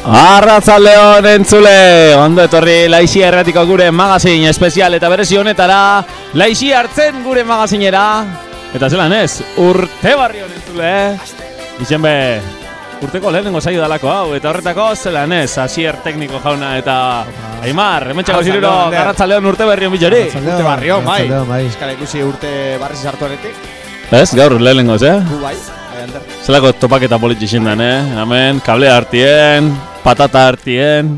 Arratzaldeon entzule, ondo etorri laixi erratiko gure magazin espezial eta berezi honetara. Laixi hartzen gure magazinera. Eta zelan ez, urte barri entzule Izen be, urteko lehenengo saio dalako hau Eta horretako zelan ez, asier tekniko jauna eta Aimar, hemen txako ziruro, arratzaldeon urte berri hon bitxori. Urte barri hon, bai. Arratzaldeon, bai. Ikusi urte barri sartu aretik. Ez, gaur lehenengoz, eh? Gu bai, bai Zelako topaketa politxe zindan, eh? Hemen, kable hartien, patata hartien.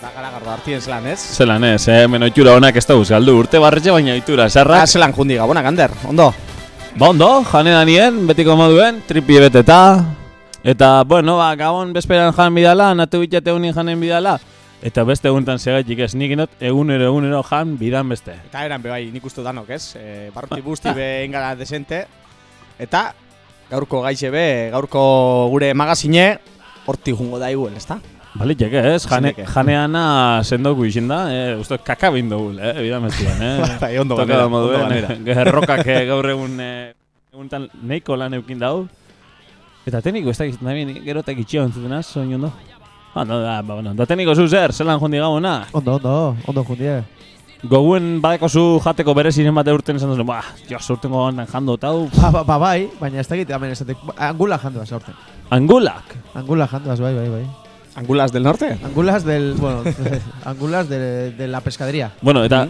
Da gara gardo hartien zelan ez? Zelan ez, eh? Hemen oitura honak ez da galdu urte barretxe baina oitura, Ah, sarrak zelan jundi gabonak, Ander, ondo? Ba ondo, jane danien, betiko moduen, tripi beteta. Eta, bueno, ba, gabon bezperan jan bidala, natu bitxate unin janen bidala. Eta beste eguntan segaitik ez, nik inot egunero egunero jan bidan beste. Eta eran be bai, nik uste danok ez? E, Barruti busti be ingara desente. Eta gaurko gaixe be, gaurko gure magazine Horti jungo da iguel, ezta? Baliteke ez, jane, janeana sendoku izin da, eh, uste kaka bindogul, eh, bidan bestian, eh Bai, ondo Toka da ondo moduen, ganera. gerrokak eh, gaur egun eh, eguntan neiko lan eukin dau. Eta teniko ez dakit nahi gerotak itxio entzuten az, soin ondo. Ah, no, da, ba, bueno, da teniko zu zer, zelan jondi gabona. Ondo, ondo, ondo jundie. Goguen badeko zu jateko bereziren bate urten esan duzen, ba, jo, urtengo honan jando eta hau. Ba, ba, ba, bai, baina ez dakit, hemen esatek, angula janduaz aurten. Angulak. Angula janduaz, bai, bai, bai. Angulas del norte? Angulas del, bueno, angulas de, de la pescadería. Bueno, eta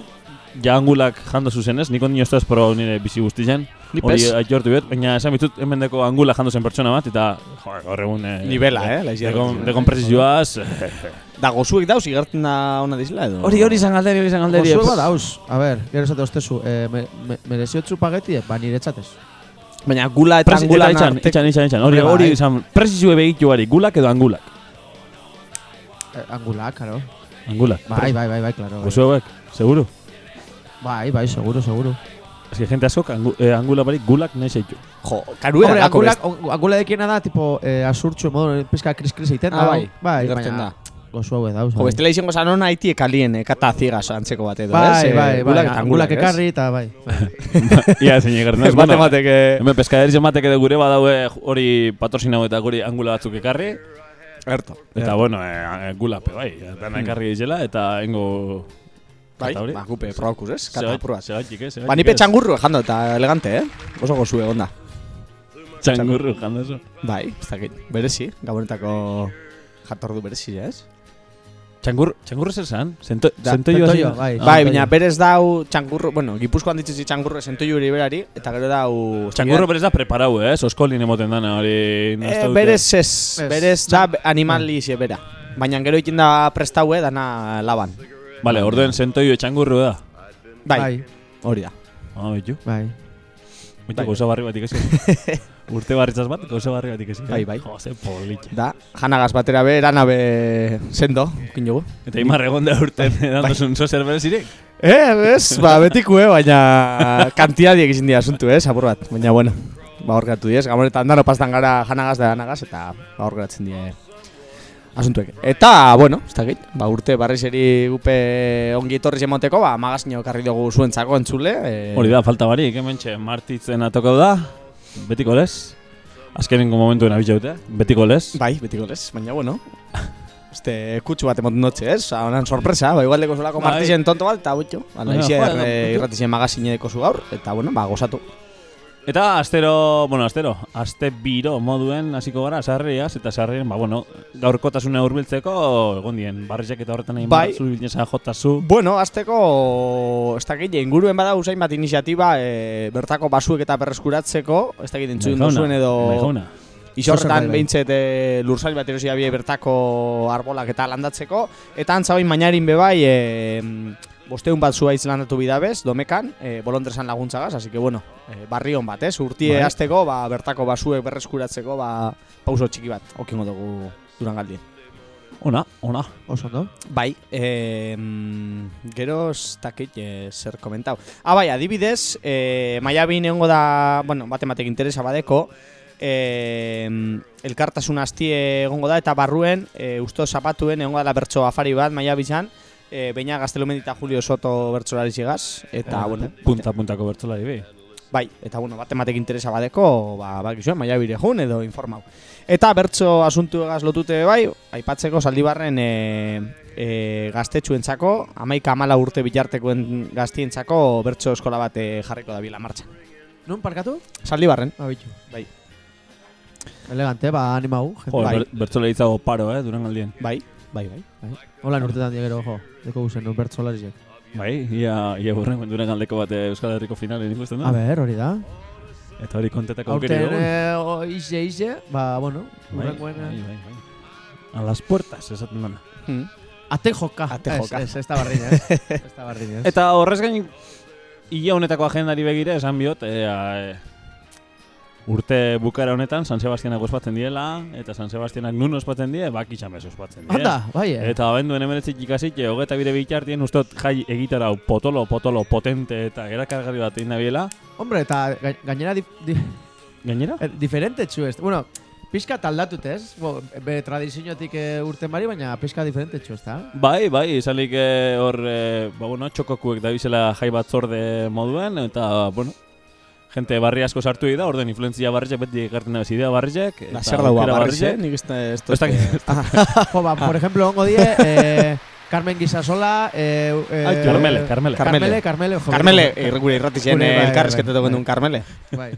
ja angulak jando zuzenez, nik ondino ez da espero nire bizi guztien. Ni Hori pez. aitortu bet, baina esan bitut hemen deko angula jando zen pertsona bat, eta, gaur egun... Eh, Nivela, eh, laixi Dekon, erratzen. dekompresizioaz, Da gozuek dauz, igertzen da ona dizela edo? Hori hori izan galderi, hori izan galderi. Oso badauz, a ver, gero esate ostezu, eh, me, me, mereziotzu pageti, ba niretzatez. Baina gula eta angula eta itxan, itxan, itxan, itxan. Hori, hori izan, presizue begitu bari, gulak edo angulak. Eh, angula, karo. Angulak. Bai, bai, bai, bai, claro. Bai, Gozu hauek, seguro. bai, bai, seguro, seguro. Ez que gente askok angu, eh, angula bari gulak nahi zeitu. Jo, karuera Hombre, angula, best. angula dekiena da, tipo, eh, asurtxo, modu, pizka kris-kris egiten Ah, da. bai, bai, igertzen da. Gozu hau dauz. Jo, bai. bestela izango zan hona haiti ekalien, eh, kata zigas antzeko bat edo, Bai, ez? Eh, bai, bai, gulak eta angulak ekarri eta bai. Ia, zein egarren. Ez bate batek, eh, Hemen peskaderiz ematek edo gure badaue hori patrozinau eta guri angula batzuk ekarri. Erto. Eta bueno, eh, gulape bai, dana ekarri dizela eta hengo... Bai, Eta hori? ba, gupe probakuz, ez? Kata Zebat- probat. zebatik, eh, zebatik, Ba, nipe txangurru jando eta elegante, eh? Oso gozu egonda. Txangurru, jando zo. Bai, ez dakit. Berezi, gabonetako jatordu berezi, ez? Txangur, txangurru zer zan? Zento, Da, zentoio zentoio, bai. Ah, bai, bai. baina berez dau txangurru, bueno, gipuzkoan ditzizi txangurru sentoiu hori berari, eta gero dau... Txangurro berez da preparau, eh? Oskolin emoten dana hori... Eh, dute. berez ez, Ez. berez da animali xe bera. Baina gero ikin da prestau, eh, dana laban. Vale, orduen zentoio txangurru da. Bai, Bai, hori da. Ah, bitu. bai. Bitu, Bai. gauza barri bat ikasi. Urte barritzaz bat, gauza barri bat ikasi. Bai, bai. Jo, ze politxe. Da, janagaz batera be, erana sendo, kin jogu. Eta imar egon da urten, dandozun zo zer berezirik. Eh, ez, ba, betiko, eh, baina kantiadiek izin dira asuntu, eh, apur bat. Baina, bueno, ba, hor geratu diez. Gamonetan dano pastan gara janagaz da janagaz, eta ba, hor geratzen dira asuntuek. Eta, bueno, ez dakit, ba, urte barrizeri gupe ongi etorri zemoteko, ba, magazino karri dugu zuentzako entzule. Eh, Hori da, falta barik, hemen txe, martitzen atokau da. Betiko lez. Azkenengo momentuen abitxaute, betiko lez. Bai, betiko lez, baina, bueno, Este kutsu bat emoten dutxe, ez? Ba, honan sorpresa, ba, igual deko zulako Bai. martizen tonto bat, eta butxo. Joder, eh, putu. irratizien magazine deko zu gaur, eta, bueno, ba, gozatu. Eta astero, bueno, astero, aste biro moduen hasiko gara sarriaz eta sarrien, ba bueno, gaurkotasuna hurbiltzeko egon dien barrizak eta horretan egin Bai. zu bilnesa jotazu. Bueno, azteko, ez dakit, inguruen bada usain bat iniziatiba e, bertako basuek eta berreskuratzeko, ez dakit entzuen Bai, jauna, duzuen edo... jauna. Isorretan Bai, behintzet e, lursail bat erosi abie bertako arbolak eta landatzeko, eta antzabain mainarin bebai, e, bosteun bat zuaitz landatu bidabez, domekan, e, bolondresan laguntzagaz, así que bueno, e, barri hon bat, ez? Urtie Bai. hasteko, ba, bertako basuek berreskuratzeko, ba, pauso txiki bat, okingo dugu durangaldien. Ona, ona. Oso, no? Bai, eh, gero ez dakit eh, zer komentau. Ah, bai, adibidez, eh, Maiabin egongo da, bueno, bate batek interesa badeko, eh, elkartasun hastie egongo da, eta barruen, eh, usto zapatuen egongo da bertso afari bat, Maiabizan, eh, Beina Gaztelumendi eta Julio Soto bertsolari zigaz, eta, Eh, bueno, punta puntako bertzolari bi. Bai, eta bueno, bat ematek interesa badeko, ba, bakizuen, maia bire jun edo informau. Eta bertso asuntu egaz lotute bai, aipatzeko zaldibarren e, e, gaztetxuentzako, amaika amala urte bitartekoen gaztientzako bertso eskola bat e, jarriko da bila martxan. Nun parkatu? Zaldibarren, Ah, bitu. bai, Elegante, ba, animau. Jo, Bai. ber, bertzole hitzago paro, eh, duran aldien. bai, bai, bai. Hola, urtetan diagero, jo. Deko guzen, nun bertzolariak. Bai, ia, ia burren duran aldeko bat eh, Euskal Herriko finalen ikusten da. A ber, hori da. Eta hori kontetako aukeri Aurten, dugu. eh, o- ize, ize, ba, bueno, Bai, urrengoen, bai, eh, bai, bai. A las puertas, esaten dana. Hmm. ate joka. Ate Ez, joka. Ez, ez da bardin, ez. Ez da bardin, ez. Eta horrez gain, ia honetako agendari begire, esan biot, ea, e, urte bukara honetan San Sebastianak ospatzen diela, eta San Sebastianak nun ospatzen die, baki txamez ospatzen die. Anda, bai, eh. Eta abenduen emeretzik ikasit, hogeta bire bitartien ustot jai egitarau potolo, potolo, potente eta erakargarri bat egin dabiela. Hombre, eta ga- gainera di, di, Gainera? eh, diferente txu ez. Bueno, pizka taldatut ez. Bo, be tradiziotik eh, urten bari, baina pizka diferente txu ez da. Bai, bai, izalik eh, hor, eh, ba, bueno, txokokuek dabizela jai batzorde moduen, eta, bueno, gente barri asko sartu da, orden influenzia barriak beti ekartzen da idea barriak. La eta zer daua eh? barriak. Nik ez da... Ez Ez dakit. jo, ba, por ejemplo, ongo die, eh, Carmen Gisasola, eh, eh, Ai, Carmele, Carmele. Carmele, Carmele, jo, Carmele, eh, ir- gure irratizien Gure, bai, elkarrezketetu bai, gendun Carmele. Bai,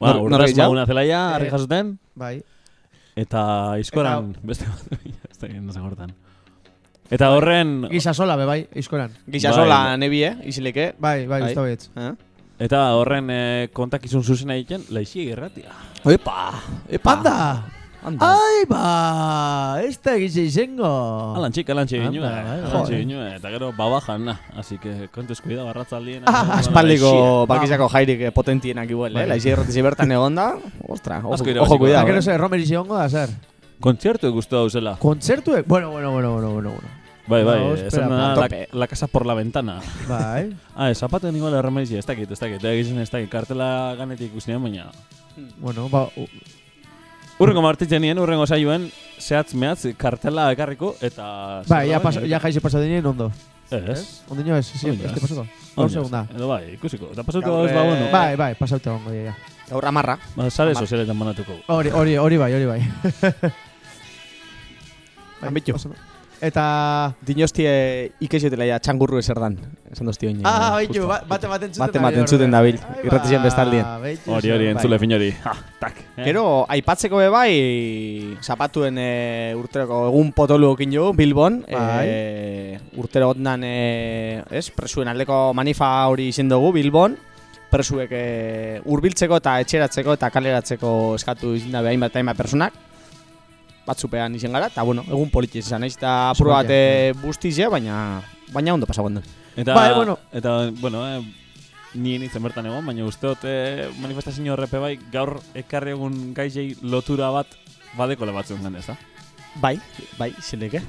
Ba, norgehiago? maguna zelaia, harri Eh, jasuten, bai. eta izkoran, beste bat, ez da egin hortan. Eta horren, Gisasola, be, bai, izkoran. Gizasola Bai. nebie, izileke. Bai, bai, Bai. baietz. Eh? Eta horren eh, kontakizun zuzena egiten, laixi irratia. Epa, epa. Anda! Anda. Ai, ba! Ez da egize izengo. Alantxik, Anda, ginue, bai, alantxik joder. ginue, eta gero babajan, na. Así que kontuz kuida barratzaldien. Ah, Aspaldiko bakizako jairik eh, potentienak igual, eh? Bai. Laizi irratizi bertan egonda. Ostra, ojo, da. cuidado. Gero eh. ze, Romer iziongo da, zer? Kontzertu guztu dauzela. Kontzertuek? Bueno, bueno, bueno, bueno, bueno, bueno. Bai, bai, No, esan espera, dena la, la casa por la ventana. Bai. Ah, ez, zapaten igual erremedizi, ez dakit, ez dakit, egizien ez dakit, kartela ganetik ikusten baina... bueno, ba, u- Urrengo martitzen nien, urrengo saioen, zehatz mehatz, kartela ekarriko, eta... bai, ja, zer pas, ja jaize pasa dinien ondo. Ez. Ondino ez, sí, Ondo este ez. pasako. Ondo Gaur ez. segunda. Edo bai, ikusiko. Eta pasauko Gaur, ez ba, eh, bueno. Bai, bai, pasaute gongo ja. Gaur amarra. Ba, sare sozialetan banatuko. Hori, hori, hori bai, hori bai. bai Ambitxu. oso- Eta... Dinostie ikesiotela ja txangurru ezer dan. Esan dozti oin. Ah, baitu, ba- bate baten zuten. Bate baten zuten dabil, irratizien bestaldien. Hori, hori, entzule fin hori. Ha, tak. Eh? Gero, aipatzeko be bai, zapatuen e, urteroko egun potolu okin jo, Bilbon. Bai. E, urtero otnan, e, ez, presuen aldeko manifa hori izen dugu, Bilbon. Presuek e, urbiltzeko eta etxeratzeko eta kaleratzeko eskatu izin dabe hainbat hainbat personak. Batzupean izen gara, eta bueno, egun politiz izan, naiz eta apur bat bustize, baina, baina ondo pasago den. Eta, Bai, bueno. Eta, bueno, eh, ni nintzen bertan egon, baina usteot eh, manifestazio horrepe bai, gaur ekarri egun gaizei lotura bat badeko lebatzen gan, ez da? Bai, bai, zileke.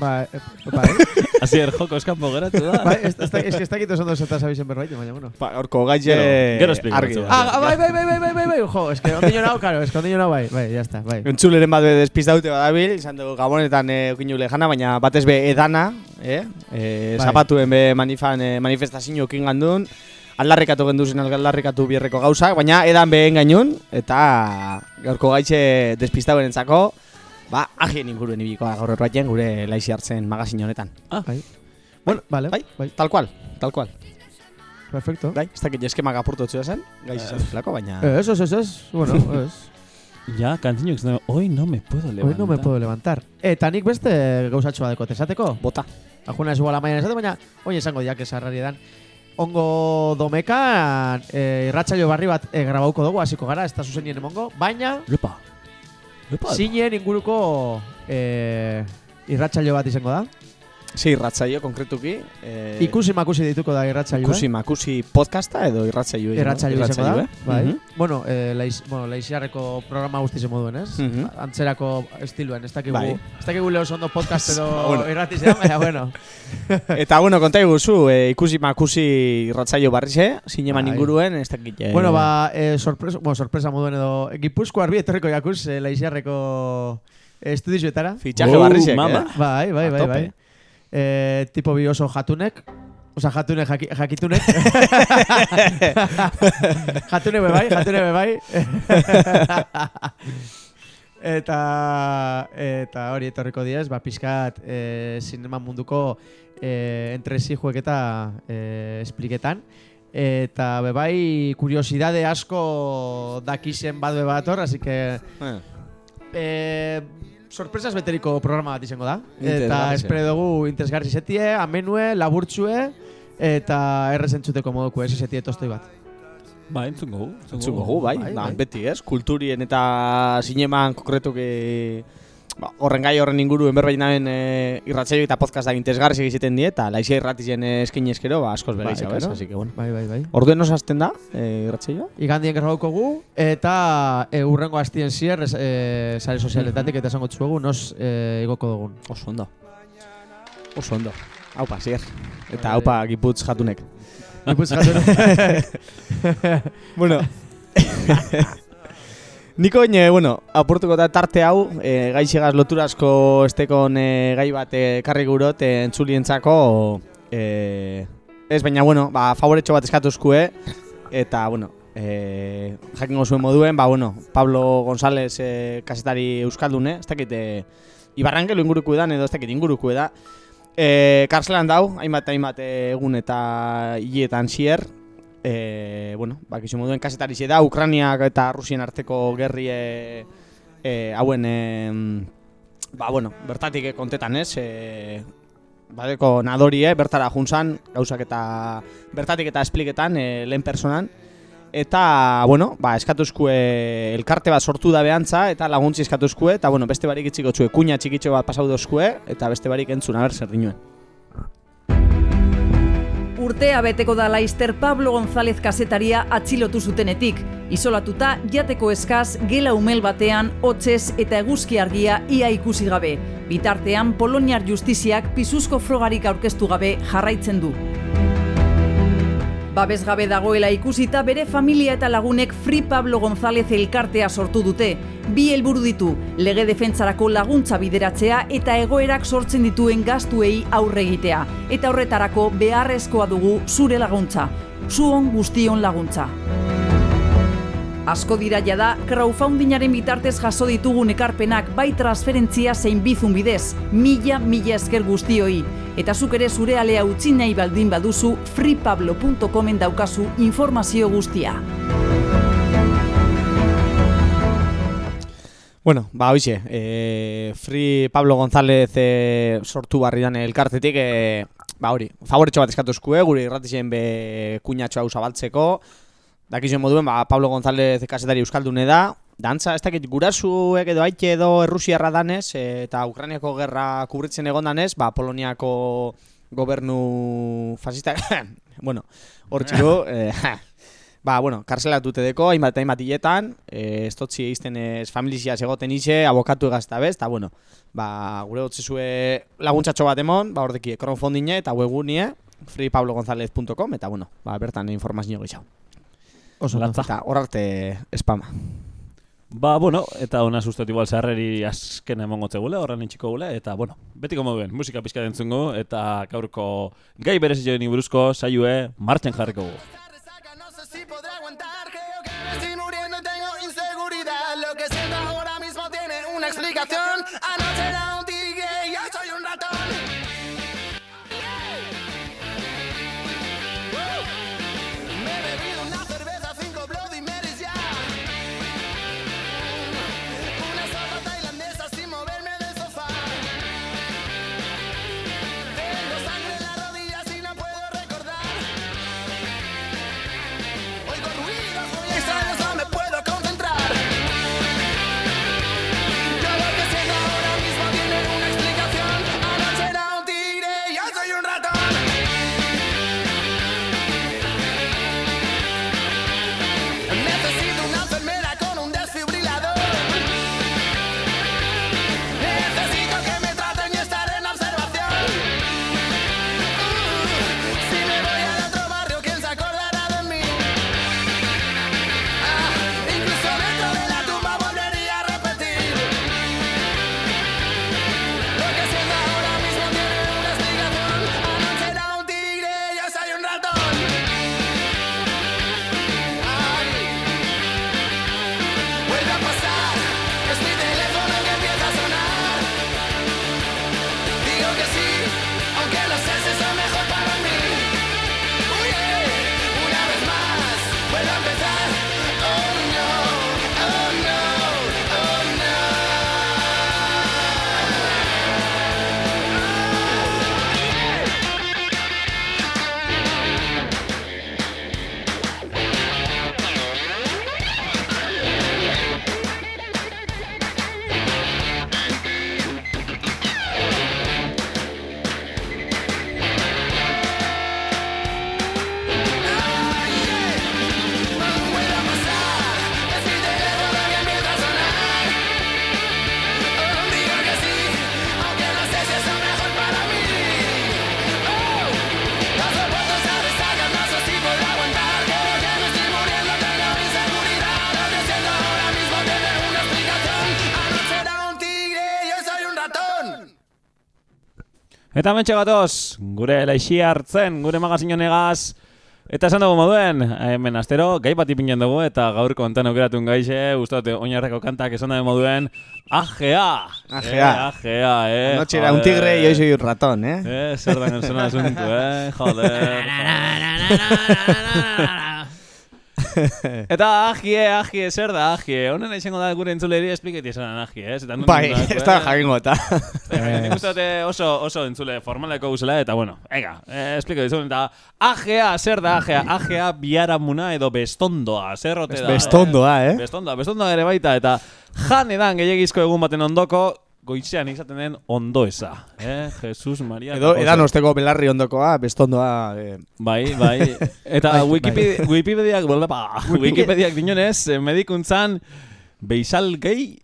Bai, eh, bai. Asier, joko eskampo geratu da. Bai, ez, ez, da- ez, que ez dakit oso ondo zeta sabizen berbait, baina bueno. Ba, orko gaitxe Gero- explico. Ah, bai, bai, bai, bai, bai, bai, bai, jo, es que ondino nao, karo, es que ondino nao, bai, bai, ya está, bai. Entzuleren bat be despistaute badabil, izan dugu gabonetan e, okinu lejana, baina batez be edana, eh? E, Bai. zapatuen be manifan, e, manifestazio okin gandun, aldarrikatu genduzen aldarrikatu bierreko gauzak, baina edan behen gainun, eta gaurko gaitxe despistauen entzako, ba, agien inguruen ibikoa gaur erbaiten gure laixi hartzen magazin honetan. Bai. Bueno, vale, bai. bai, Tal cual, tal cual. perfecto. Gai, ez dakit eskemak apurtotzu esan, gaixi esan zelako, baina... Eh, Eso, eso, eso, es, bueno, es. Ja, kantinok zen, hoy no me puedo levantar. Hoy no me puedo levantar. Eta nik beste gauzatxoa deko, esateko? Bota. Ajuna ez igual amaian esate, baina oin esango diak esarrari edan. Ongo domekan e, irratsaio barri bat e, grabauko dugu, hasiko gara, ez da zuzenien emongo, baina Zinen inguruko e, irratsaio bat izango da. Sí, irratzaio konkretuki. E, Ikusi makusi dituko da irratsaioa. Ikusi makusi podcasta edo irratzaio Irratsaio izango da, bai. Mhm. Bueno, eh, laiz, bueno, laiziarreko programa guzti zen moduen, ez? Mhm. Antzerako estiluen, ez dakigu, Bai. ez dakigu lehos ondo podcast edo Ba, bueno. irratizea, baina, bueno. Eta bueno, konta iguzu, e, ikusi makusi irratzaio barrize, zineman Bai. inguruen, ez dakit. eh, Bueno, ba, eh, sorpresa, bueno, sorpresa moduen edo, Gipuzko arbi etorriko jakuz, eh, laiziarreko estudizuetara. Fitxaje Oh, barrizek, mama. eh? Bai, bai, bai, bai. Eh, tipo bi oso jatunek, Osa, jatune, jaki, jakitune. jatune bebai, jatune bebai. eta, eta hori etorriko diez, ba, pixkat e, sinema munduko e, entresi juek eta e, espliketan. Eta bebai, kuriosidade asko dakisen bat bebator, así que... Eh, sorpresas beteriko programa bat izango da. Eta espero dugu interesgarri setie, amenue, laburtsue, eta errezentzuteko moduko ez setie tostoi bat. Ba, entzungo gu. Entzungo gu, bai, Bai, ba, bai. beti ez, kulturien eta zineman konkretuki ba, horren gai horren inguruen berbait naben e, irratzaio eta podcast da interesgarri egiten die, eta laizia irratizien eskin eskero, ba, askoz Bai, bere izan, claro. Así que, bueno. Bai, bai, bai. Orduen oso hasten da, e, irratzaioa? Igandien grabauko gu, eta e, urrengo astien zier, e, sare sozialetatik eta esango txuegu, nos e, igoko dugun. Oso ondo. Oso ondo. Haupa, zier. Eta Bai. haupa giputz jatunek. Iputz jatun. bueno. Niko ine, bueno, apurtuko da tarte hau, e, gaixigaz loturazko estekon e, gai bat ekarri gurot e, entzulientzako, e, ez baina, bueno, ba, favoretxo bat eskatuzkue, eta, bueno, e, jakingo zuen moduen, ba, bueno, Pablo González e, kasetari euskaldune, ez dakit, e, Ibarrankelo inguruko edan, edo ez dakit inguruko eda, e, karzelan dau, hainbat, hainbat egun eta hiletan zier, e, bueno, bakizu moduen kasetari da, Ukraniak eta Rusien arteko gerri e, e, hauen, e, ba, bueno, bertatik e, kontetan ez, e, badeko nadori, eh, bertara juntzan, gauzak eta bertatik eta espliketan, e, lehen personan, eta, bueno, ba, eskatuzkue elkarte bat sortu da behantza, eta laguntzi eskatuzkue, eta, bueno, beste barik itziko txue, kuña txikitxo bat pasau dozkue, eta beste barik entzun, aber, zer dinuen. Urtea beteko da Laister Pablo González kasetaria atxilotu zutenetik. Isolatuta jateko eskaz gela umel batean hotzez eta eguzki argia ia ikusi gabe. Bitartean Poloniar justiziak pisuzko frogarik aurkeztu gabe jarraitzen du. Babes gabe dagoela ikusita bere familia eta lagunek Free Pablo González elkartea sortu dute. Bi helburu ditu, lege defentsarako laguntza bideratzea eta egoerak sortzen dituen gastuei aurre egitea. Eta horretarako beharrezkoa dugu zure laguntza. Zuon guztion laguntza. Asko dira jada, crowdfundingaren bitartez jaso ditugun ekarpenak bai transferentzia zein bizun bidez, mila mila esker guztioi. Eta zuk ere zure alea utzi nahi baldin baduzu, freepablo.comen daukazu informazio guztia. Bueno, ba, hoxe, e, Free Pablo González e, sortu barri dan elkartetik, e, ba, hori, favoretxo bat eskatuzkue, gure irratizien be kuñatxo hau zabaltzeko, dakizuen moduen, ba, Pablo González kasetari euskaldune da, dantza, ez dakit, gurasuek edo aite edo errusiarra danez, e, eta Ukrainiako gerra kubritzen egon danez, ba, Poloniako gobernu fascista, bueno, hor txiko, e, Ba, bueno, karzelatute deko, hainbat hainbat hiletan, e, estotzi eizten ez familizia egoten ize, abokatu egazta bez, eta bueno, ba, gure gotzezue laguntzatxo bat emon, ba, ordeki crowdfundinge eta webunie, freepablogonzalez.com, eta bueno, ba, bertan informazio gehiago. Oso Latza. Eta hor arte espama. Ba, bueno, eta ona sustot igual zeharreri azken emongo zegule, horren itxiko gule, eta, bueno, betiko moduen, musika pizka dentzungo, eta gaurko gai berez joen buruzko saioe martxan jarriko gu. resaca, no sé Eta mentxe gatoz, gure laixi hartzen, gure magazin honegaz, Eta esan dugu moduen, hemen astero, gai bat ipinen dugu, eta gaur kontan aukeratun gaixe, dut, oinarreko kantak esan dugu moduen, AGA! AGA. Eh, AGA, eh, Anoche era un tigre y hoy soy un ratón, ¿eh? Eh, zer da gauzun asuntu, eh, joder. Eta agie, agie, zer da agie? Honen izango da gure entzuleri espliketi esan agie, ez? Eta Bai, ez da eh? jakingo eta. Eh, Nik uste eh, oso, oso entzule formaleko guzela, eta bueno, ega, eh, espliko dizun, eta agea, zer da agea? Agea biharamuna edo bestondoa, zer ote da? Bestondoa, eh? Bestondoa, bestondoa ere baita, eta jan edan gehiagizko egun baten ondoko, goitzean izaten den ondoeza, eh? Jesus Maria. Edo, edan osteko belarri ondokoa, bestondoa... Eh, Bai, bai. Eta Bai, Wikipedia, Wikipediak, ba, Wikipediak dinonez, eh, medikuntzan beisalgai,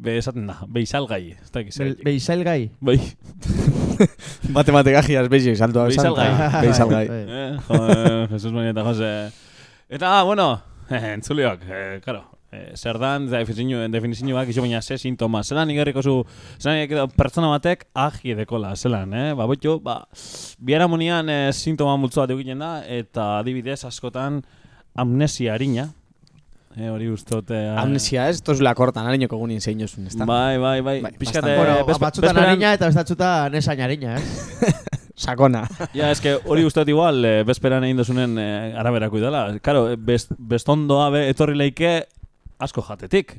be esaten da, beisalgai. Ez da Be- Beisail gai. Bai. Matematika giaz beixi, salto hau Beisalgai. Beisalgai. Bai. Eh, jo, Jesus Maria eta Jose. Eta, bueno, entzuleok, eh, claro, eh, zer dan, definizio, definizioak iso baina ze sintoma. Zelan igarriko zu, zelan edo pertsona batek agi dekola, zelan, eh? Ba, botxo, ba, biharamunian eh, sintoma multzo bat egiten da, eta adibidez askotan amnesia harina. Eh, hori ustot... Eh, Amnesia ez, tozula kortan, harinoko gunin zein osun, ez da? Bai, bai, bai. Bai, Pixkat, bastante. eh, Bueno, batzutan harina eta bestatzutan nesain harina, eh? Sakona. Ja, eske hori ustot igual, eh, bezperan egin dozunen eh, araberako idala. Karo, best, bestondoa be etorri leike asko jatetik.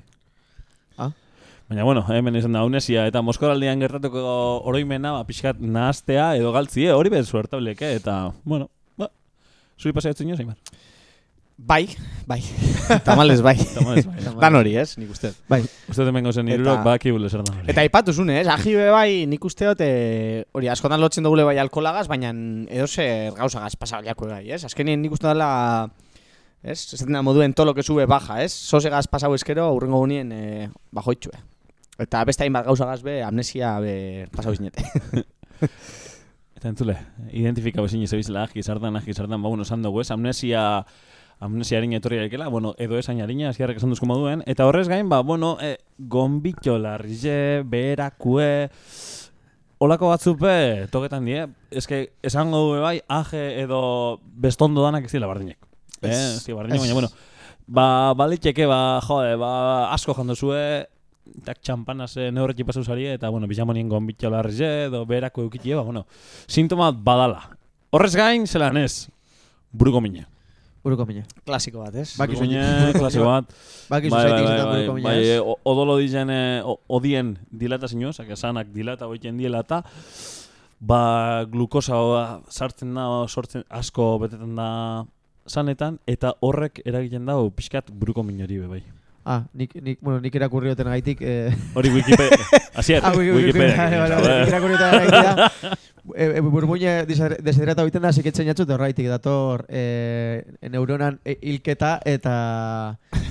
Ah. Baina, bueno, hemen izan da unesia eta Moskoraldean gertatuko oroimena, ba, pixkat nahaztea edo galtzie, hori bez suertableke, eta, bueno, ba, zuri paseatzen jo, Zaimar. Bai, bai. Tamales bai. Tamalez, bai. Dan hori, ez, nik uste. Bai. Uste hemen gauzen Eta- irurok bakibule zer da hori. Eta aipatu zune, ez? Aji be bai, nik uste dut, eh, hori, askotan lotzen dugule bai alkolagaz, baina edo zer gauzagaz pasabaliako gai, ez? Azkenien nik uste dela, ez? Esaten da moduen tolo que sube baja, ez? Sosegaz pasau eskero, urrengo gunien eh, bajoitxue. Eta beste hainbat gauzagaz be, amnesia be pasau zinete. Eta entzule, identifikau ezin ez ebizela ahi zardan, ahi zardan, ba, bueno, esan dugu, ez, amnesia, amnesia harina etorri daikela, bueno, edo esain harina, azkiarrak esan duzko moduen, eta horrez gain, ba, bueno, e, gombitxo, larrize, beherakue, olako batzupe, toketan die, eske, esango du bai, aje edo bestondo danak ez dira bardinek. Eh, Ez, bardinek, ez. baina, bueno, ba, baliteke, ba, jode, ba, asko jandozue, tak txampanaz e, neurretxe pasau zari, eta, bueno, bizamonien gombitxo larrize, edo beherako eukitie, ba, bueno, sintoma badala. Horrez gain, zelan ez, buruko mine. Buruko mina. Klasiko bat, ez? Mine, buruko klasiko mina. bat. Bai, bai, zaitik bai, bai, bai, o- odolo dizen, eh, odien dilatazio, zake sanak dilata hoiten diela eta ba, glukosa oa sartzen da, sortzen asko betetan da sanetan, eta horrek eragiten da pixkat buruko minori be bai. Ah, nik, nik, bueno, nik irakurri oten gaitik... Eh, Hori Wikipedia, asier, ah, Wiki- Wiki- Wikipedia. vale, vale, vale, nik irakurri oten gaitik da. E, e, burmuine desiderata egiten da, ziketzen jatzu, eta horreitik dator e, neuronan e, hilketa eta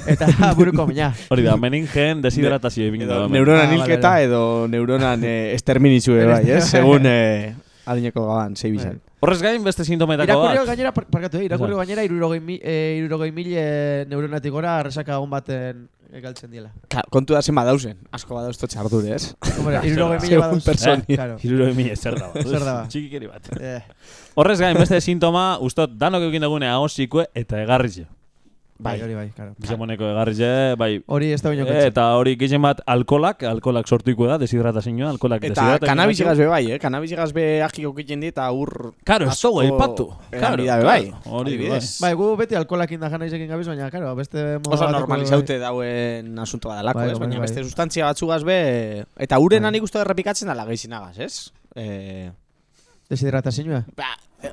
eta buruko mina. Hori da, meningen deshidratazio egin da. Neuronan Ah, vale, hilketa edo neuronan eh, esterminizue bai, ez? Segun eh, adineko gaban, zei bizan. Horrez gain beste sintometako Irakurri bat. gainera, par- parkatu, eh, irakurri gainera, irurogei mi- eh, irurogei mil eh, neuronatik gora arresaka on baten eh, galtzen diela. Ka, kontu da zen badauzen, asko badauzto txardure, ez? Hombre, irurogei mil Segun badauz. personi. Eh, claro. Hiruro emi zer da. bat. Zer da. Txikikeri bat. Eh, Horrez gain beste sintoma, ustot danok egin dugune agosikue eta egarrize. Bai, hori bai, claro. Bizamoneko egarrize, bai. Hori ez da baino E, eta hori gehien bat alkolak, alkolak sortuiko da, deshidratazioa, alkolak Eta kanabizigaz be bai, eh? Kanabizigaz be agiko egiten dit, eta ur... Karo, ez dugu aipatu. Karo, bai. Hori bai. Bai, gu beti alkoholakin da jana izekin gabiz, baina, karo, beste Oso normalizaute dauen asunto badalako, Bai, ez? bai, Baina bai. beste sustantzia batzugaz be... Eta uren Bai. nik uste errepikatzen dala geizinagaz, ez? Eh, Deshidratazioa. ba,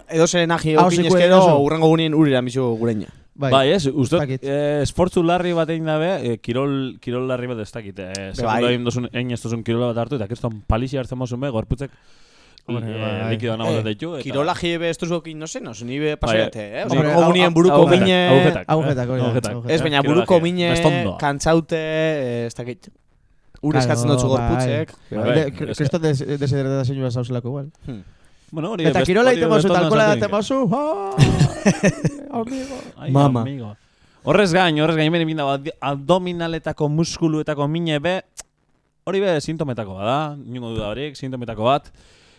edo zeren agi eskero, eroso. urrengo gunien urira mizu gureina. Bai, Bai, ez, Dakit. eh, esportzu larri bat egin dabe, eh, kirol, kirol larri bat ez dakit. Eh, bai. Segundo egin dozun, egin ez dozun kirola bat hartu, eta kriston palixi hartzen mozun be, gorputzek Hombre, eh, bai, bai. likido nago Eh, ditu. eta- Kirola jebe ez no sé, no, ni be pasaiate, eh? Osa, Hombre, hau- gunien buruko mine... agujetak, eh, Agujetak. Ez, baina Eh, buruko mine kantzaute, eh, ez dakit. Ur eskatzen dutzu bai. gorputzek. Bai, Bai, bai, de- ez- Kriston des- deshidratazioa zauzelako igual. Bueno, hori Eta best- kirola hori egiten bazu, eta bestondo alkola sartu egiten nik. bazu. Ah, amigo. Ai, Mama. amigo. Horrez gain, horrez gain, hemen dago abdi- abdominaletako muskuluetako mine be, hori be sintometako bada, inongo duda horiek, sintometako bat.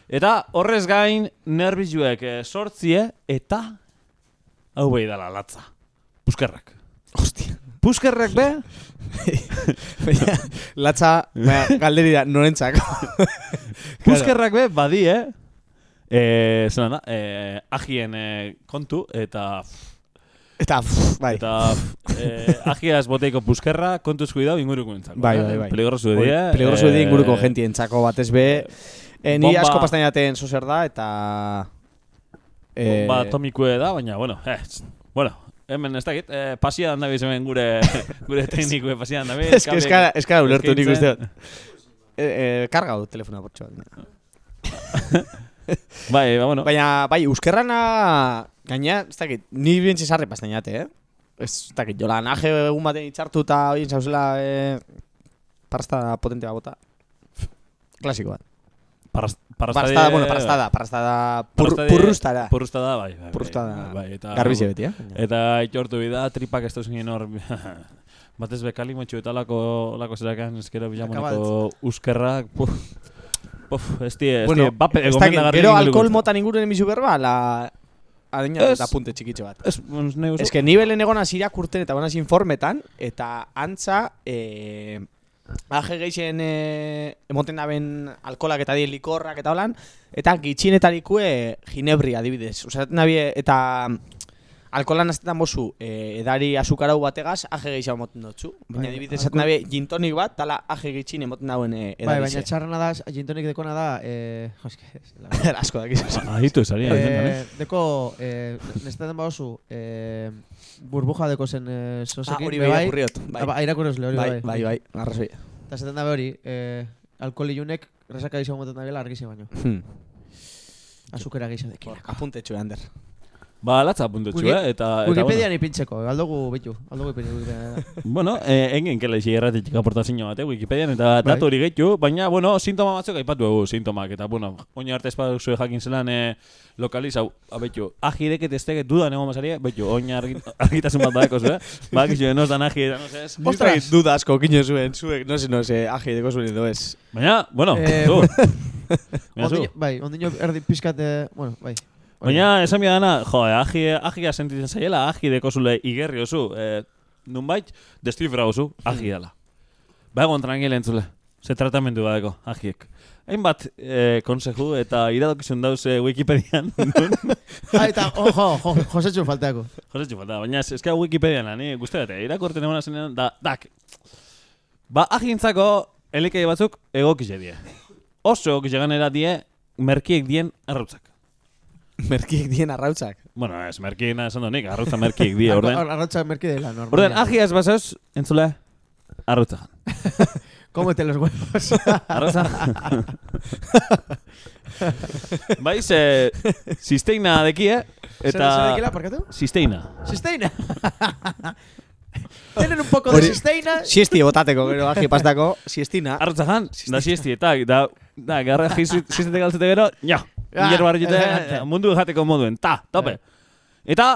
Eta horrez gain, nervizuek eh, sortzie, eta hau behi dala latza. Puskerrak. Hostia. Puskerrak be, Baina, latza, baina, galderi da, norentzako. puskerrak be, badi, eh? Eh, zelan da, eh, agien eh, kontu, eta Eta, pff, bai. Eta eh, agiaz boteiko puskerra, kontuz kuidau inguruko entzako. Bai, bai, bai. Peligroso die. Peligroso di inguruko eh, gentientzako batez be. Eh, ni bomba- asko pastain jaten zozer da, eta... Eh, Bomba atomikue da, baina, bueno, eh, bueno, hemen ez dakit, eh, pasia dan dabiz hemen gure, gure teknikue pasia dan dabiz. Ez que eskara, eskara ulertu nik uste. eskaintzen. dut. Eh, eh, karga dut telefona bortxo bat. Bai, ba, bueno. Baina, bai, euskerrana, gaina, ez dakit, ni bintzi sarri pastain jate, eh? Ez dakit, jola, naje egun baten itxartu eta hoien zauzela, eh, parrastada potente bat bota. Klasiko bat. Parras- Parrastada, bueno, parrastada, parrastada, pur, Parrastade- purrustara. Purrustada, bai. bai, bai, Purrustada. Bai, bai, eta, Garbizi beti, eh? Eta itortu bida, tripak ez dauzin hor, batez bekali motxu eta lako, lako zerakan, eskero bilamoneko uskerrak, puf, ez die, ez Bueno, die, bape, ez dakit, gero alkohol motan inguruen emizu berba, la... Adina, Ez. eta punte txikitxo bat. Ez, nahi Ez que nibelen egon irakurten eta gonaz informetan, eta antza, eh, aje geixen eh, emoten daben alkolak eta dien likorrak eta holan, eta gitxinetarikue ginebri adibidez. Osa, nabie, eta alkolan aztetan bozu, eh, edari azukarau bategaz, aje geixen emoten dutzu. Baina Bai, adibidez, alkohol- zaten nabie gintonik bat, tala aje gitxin emoten dauen eh, Bai, edari baina txarrena da, gintonik dekona da, eh, jo, eske, ez, la verdad. Asko dakizu. Ahitu ez ari, Eh, deko, eh, nestaten badozu, eh, burbuja deko zen eh, Ah, sosekin, hori bai, irakurriot. Bai, Bai, irakurrezle hori bai, bai. bai, bai, arrazoi. Eta zaten dabe hori, eh, alkohol ilunek resaka gizio moten dabela argize baino. Hmm. Azukera gizio dekin. Apunte txue, Ander. Ba, latza apuntetxu, Wiki- eh? Eta, eta Wikipedian ipintzeko, aldugu bitu, aldugu ipintzeko. Wikipedia. bueno, eh, engen kela isi erratetik aportazio bat, eh, Wikipedian, eta Bai. datu hori gehitu, baina, bueno, sintoma batzuk aipatu dugu, sintomak, eta, bueno, oin arte espaduzue jakin zelan, eh, lokaliz, hau, hau, betxu, agideket ez teket dudan egon masaria, betxu, oin argi- argitasun bat badako zuen, badakizu, nos dan agi, eta no sé, ez. Ostras, duda asko kino zuen, zuek, no se, no se, aji deko zuen edo ez. Baina, bueno, Eh, zu. Ondino, bai, ondino erdi pizkat, eh, bueno, bai. Baina, esan dana, jo, agi, agia sentitzen zaiela, agi dekozule igerri oso, eh, nunbait, destifra oso, agi dela. Ba egon tranquil entzule, ze tratamendu badeko, agiek. Hainbat eh, konseju eta iradokizun dauze Wikipedian, nun, Ah, eta, ojo, jo, Josetxu falteako. Jose falta, baina ez, ezka Wikipedian, ni guzti dute, irakorten egon zenean, da, dak. Ba, agintzako elikei batzuk egokize die. Oso egokize ganera die, merkiek dien arrautzak. Merkiek dien arrautzak. Bueno, ez, merkiena esan donik, arrautza merkiek die, orden. Arratxa merki dela, normal. Orden, agiaz basoz, entzule, arrautza. Cómete los huevos. Arrautza. Baiz, eh, sisteina dekie, Zer eta... dekela, parkatu? Sisteina. Sisteina. Tienen un poco de sisteina. Siesti botateko, gero aji pastako, siestina. Arrautza jan, da siesti, eta, da, da, garra sistete galtzete gero, ja, Hierro barritute, elegante. mundu jateko moduen, ta, tope. Eta,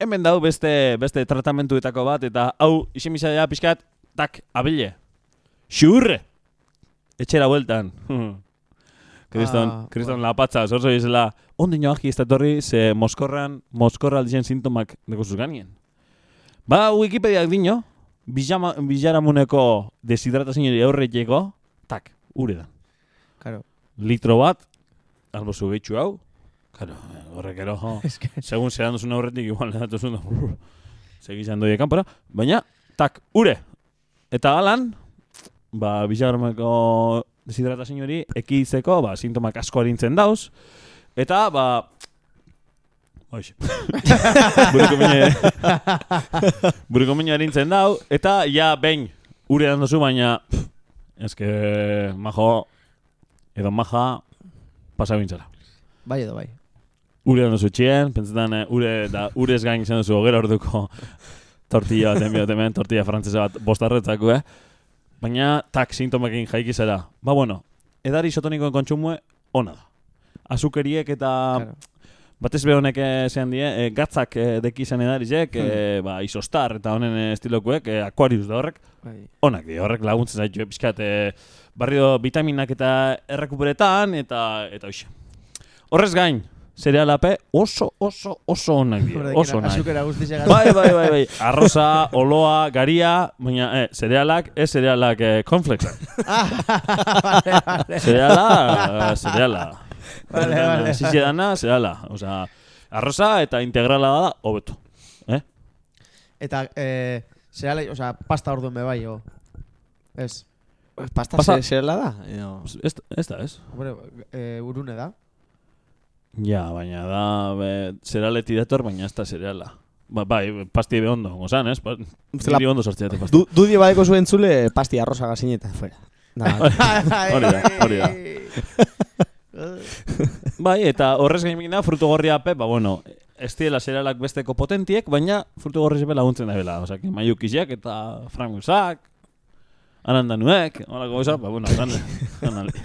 hemen dau beste, beste tratamentuetako bat, eta hau, isimisaia pixkat, tak, abile. Xurre! Etxera bueltan. Kriston, Ah, kriston lapatza, zorzo izela, ondino ahi ez datorri, ze moskorran, moskorra aldien sintomak dekosuz ganien. Ba, Wikipediak dino, bijama, bijaramuneko deshidratazioari aurreteko, tak, ure da. Claro. Litro bat, albozu gehitxu hau, Claro, horrek ero, jo, Es que... segun zeran duzun aurretik, igual nedatu zuen, segizan doie kanpora, baina, tak, ure. Eta galan, ba, bizagarmeko deshidratazio hori ekidizeko, ba, sintomak asko arintzen dauz, eta, ba, Hoxe. Buruko mine... Buruko mine arintzen dau, eta ja behin ure dan duzu, baina... pff, Eske, majo, edo maja, pasabintzara. Bai edo bai. Ure dan duzu txien, pentsetan eh, ure, da, urez gain izan duzu hogera orduko tortilla bat enbiot hemen, tortilla frantzesa bat bostarretzako, eh? Baina, tak, sintomekin jaiki zera. Ba, bueno, edari isotonikoen kontsumue, ona da. Azukeriek eta Claro. Batez be honek zean die, eh, gatzak eh, deki izan edarizek, eh, ba, isostar eta honen estilokuek, eh, Aquarius da horrek, Bai. onak di, horrek laguntzen zaitu, pixkat, eh, barrio vitaminak eta errekuperetan, eta, eta hoxe. Horrez gain, zerealape oso, oso, oso onak di, oso onak. Azukera guztiz Bai, bai, bai, bai. Arroza, oloa, garia, baina, eh, zerealak, ez zerealak eh, vale, vale. Zereala, eh, zereala. Vale, vale. Zizi dana, zereala. Osea, arroza eta integrala da, hobeto. Eh? Eta, eh, zehala, o sea, pasta orduan be bai, o. Ez. Pasta Pasa- ze- zerela da? Ez, ez da, ez? Hombre, eh, urune da. Ja, baina da, be, zeraleti dator, baina ez da zereala. Ba, bai, pasti be ondo, gozan, ez? Pa, Zela- niri ondo sartzea pasti. Du, dudi badeko zuen zule pasti arroza gazin eta fuera. Hori da, hori da. Bai, eta horrez gain da, frutu gorria ape, ba, bueno, ez diela zerealak besteko potentiek, baina frutu gorri zepe laguntzen da bela. Osa, que maiukiziak eta frangusak, arandanuek, holako gauza, ba, bueno, aldi.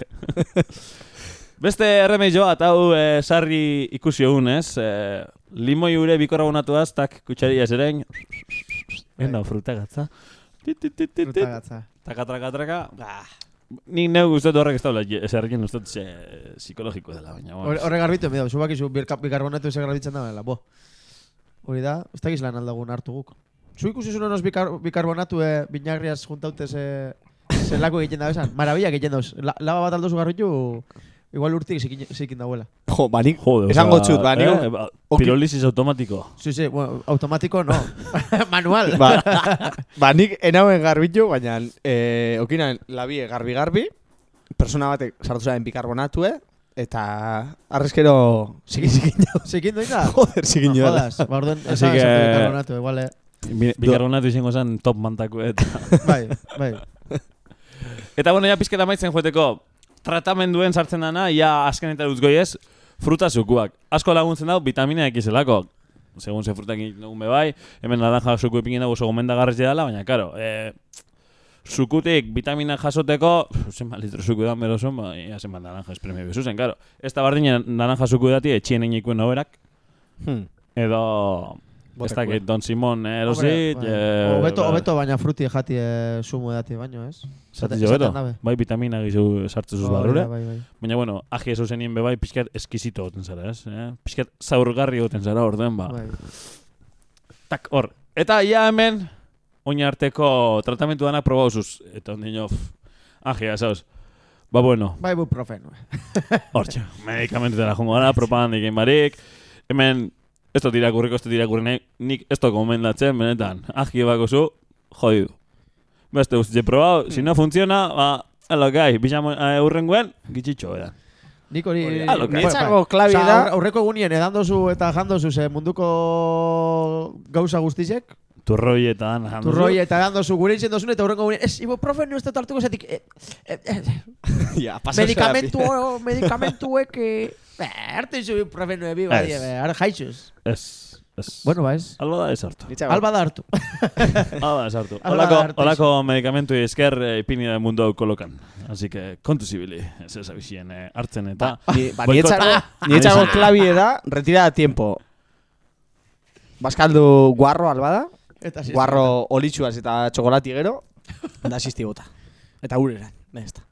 Beste erremeio bat hau eh, sarri ikusi egun, ez? Eh, limoi ure bikorra bonatuaz, tak kutsaria zeren, Enda, fruta gatza. Tit, tit, tit, tit, tit. Frutagatza. Taka, traka, traka. Bah. Nik neu guztetu horrek ez daula, eserrekin ustetu ze psikologiko dela, baina. bueno. Horre garbitu, mida, zubak izu birka- bikarbonatu eze garbitzen da, bela, bo. Hori da, ez da gizlan aldagun hartu guk. Zu ikusi zuen onoz bikar, bikarbonatu e, binagriaz juntaute ze, ze lako egiten da besan. Marabilla egiten dauz. La, laba bat aldozu garbitu, igual urtik zikin, zikin dauela. jo, ba, nik Jode, esango txut, ba, nik eh, ba, pirolisis automatiko. Sí, sí, bueno, automatiko no. Manual. ba, ba, nik enauen garbitu, baina eh, okinan labie garbi-garbi, persona batek sartu zaren bikarbonatue, eta arrezkero zikin zikin jau. Zikin doina? Joder, zikin No joala. jodas, ba, orduan, esan que- bikarbonatu, igual, eh. Bi- Bikarbonatu izango zen top mantako eta... Bai, bai. eta bueno, ja pizketa maitzen joeteko, tratamenduen sartzen dana, ja azken eta goiez, fruta zukuak. Asko laguntzen dau, vitamina ekizelako. Segun ze frutak egin dugun be bai, hemen naranja zuku epingen dago oso gomendagarriz dela, baina, karo, eh, zukutik vitamina jasoteko, zenbat litro zuku da bero zuen, ba, ia zenbat naranja espremio bezuzen, karo. Ez da bardinen naranja zuku dati etxien egin noberak, Hmm. edo... Ez dakit, Don Simon eh, erosit, bai. eh, Hobeto, ba, hobeto baina fruti jati eh, sumo edati baino, ez? Zati jo beto, bai vitamina gizu sartu zuz Hori da, barrure. Bai, bai. Baina, bueno, ahi eso zenien be bai pixkat eskizito goten zara, ez? Eh? Pixkat zaurgarri goten zara orduen, ba. bai. Tak, hor. Eta ia hemen, oin arteko tratamentu danak probauzuz. Eta ondino, ahi, azauz. Ba, bueno, Bai, bu profen. hortxe. Medikamentutera jongo gara, propagandik egin barik. Hemen, ez dut irakurriko, ez dut irakurri nahi, nik ez dut gomendatzen, benetan, ahi bako zu, jodidu. Beste guztitzen probau, si no funciona, ba, alo gai, bizamo eh, urrenguen, gitxitxo, edan. Nik hori... Bai. klabe Osea, da- aurre- Aurreko egunien edandozu eta jandozu ze munduko gauza guztizek. Turroi eta dan janduzu. Turroi eta edandozu gure izen dozun eta aurreko egunien. Ez, ibuprofen uste hartuko zetik... Eh, eh, eh, ja, pasa medikamentu, medikamentuek... Eh, eh, hartu izu ibuprofen ebi, bai, Ez. ara jaixuz. Ez, ez. Bueno, ba ez. Alba da ez hartu. Alba da hartu. Alba da ez hartu. Olako, olako medikamentu esker eh, ipini da mundu hau kolokan. Así que, kontu zibili, ez ez abixien hartzen eta... Ni, ba, niretzako, niretzako klabie da, retira a tiempo. Baskaldu guarro albada, Eta guarro olitxuaz eta txokolati gero, da sisti bota. Eta urera, ez da.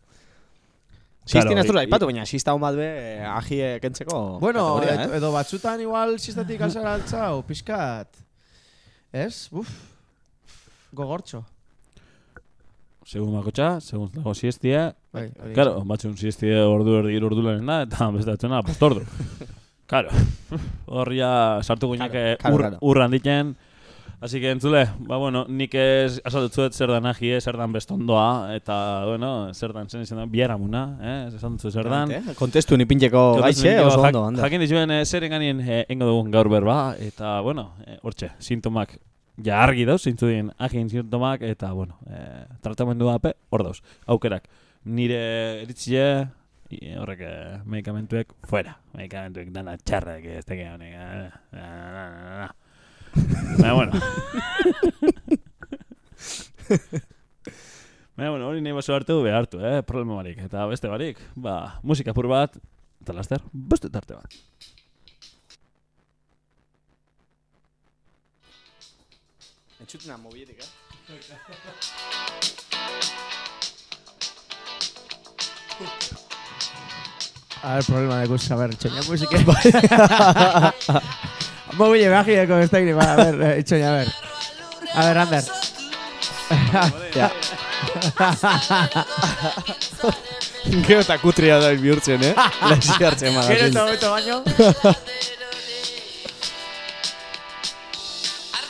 Sisti Claro, ez dut i- aipatu, baina sista hon bat be, eh, agie kentzeko Bueno, kategoria, et- eh? edo batzutan igual sistatik alzara altzau, pixkat. Ez? Uf. Gogortxo. Segun bakotxa, segun dago siestia. Bai, Claro, batzun siestia ordu erdi ordu lehen da, eta bestatzena postordu. Claro, hor ja sartu guinak Claro, eh, claro, ur, claro. urran diken. Así que entzule, ba bueno, nik ez azaltzuet zer dan ahi, zer dan bestondoa, eta, bueno, zer dan zen izan da, biharamuna, eh, esan dutzu zer dan. Eh? Kontestu nipintzeko gaixe, oso ondo, handa. Jakin dizuen eh, zer enganien eh, engo dugun gaur berba, eta, bueno, eh, hortxe, sintomak ja argi dauz, zintzu dien agin sintomak, eta, bueno, eh, tratamendu ape, hor dauz, aukerak. Nire eritzie, i- horrek eh, medikamentuek, fuera. Medikamentuek dana txarrak, ez teke Baina, bueno. Baina, bueno, hori nahi baso hartu behartu, eh? Problema barik. Eta beste barik, ba, musika pur bat, eta laster, beste tarte bat. Entzut nahi mobietik, eh? A ver, problema de gusto, a ver, chenia música. Móvil mágico está aquí, va, a ver, eh, choña, a ver. A ver, Ander. Ja. Gero eta kutria da bihurtzen, eh? Lexi hartzen Gero magazin. eta hobeto baino.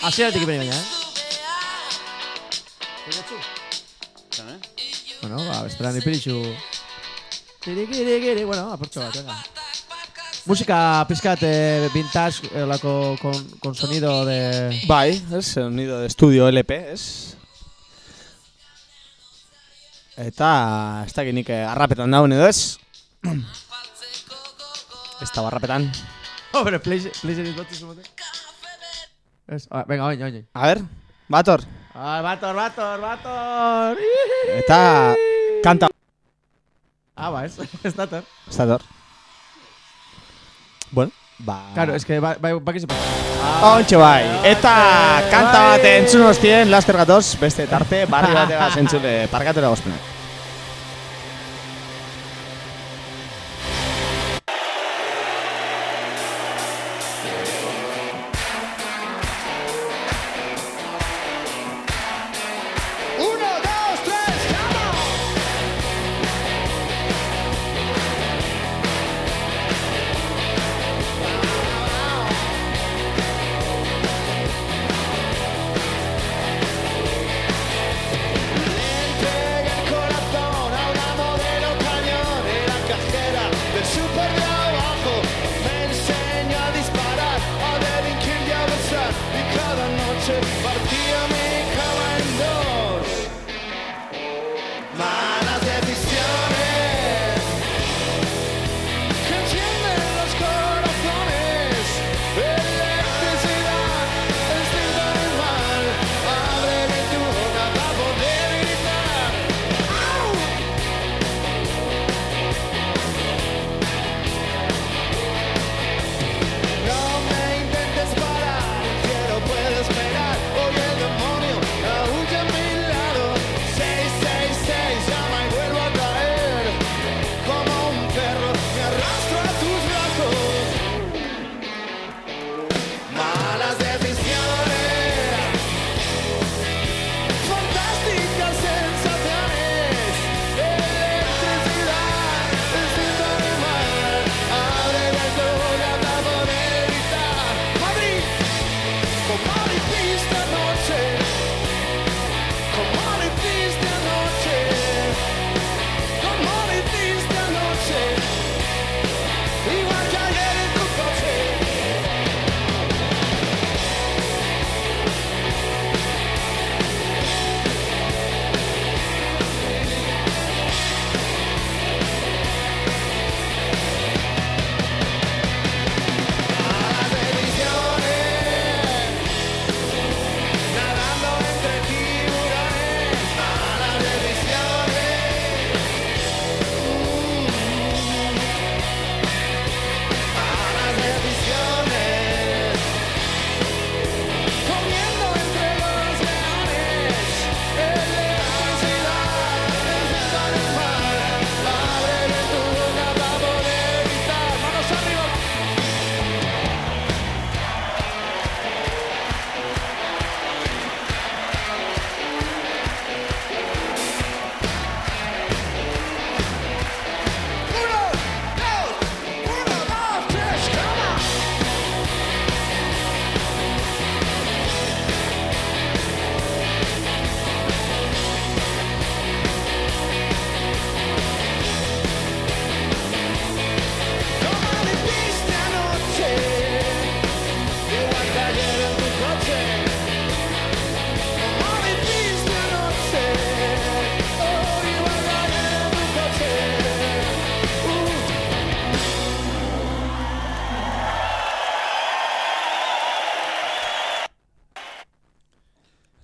Hasieratik ipeni baina, eh? Bueno, ba, bestelan ipiritxu... Kiri, kiri, kiri, bueno, aportxo bat, venga. Musika pizkat eh, vintage, eh, olako con, con sonido de... Bai, ez, sonido de estudio LP, ez? Eta, ez dakit nik eh, arrapetan dauen edo ez? ez da barrapetan. Please, please, ez batzu zumate. Ez, ah, venga, oin, oin, oin. A ber, bator. Ah, bator, bator, bator! Eta, kanta. Ah, ba, ez, ez dator. Ez dator. Bueno, ba... Claro, es que ba, ba, bakizu Ontxe bai, eta kanta bat entzun hostien, laster gatoz, beste tarte, barri batega zentzule, parkatera gozpenak.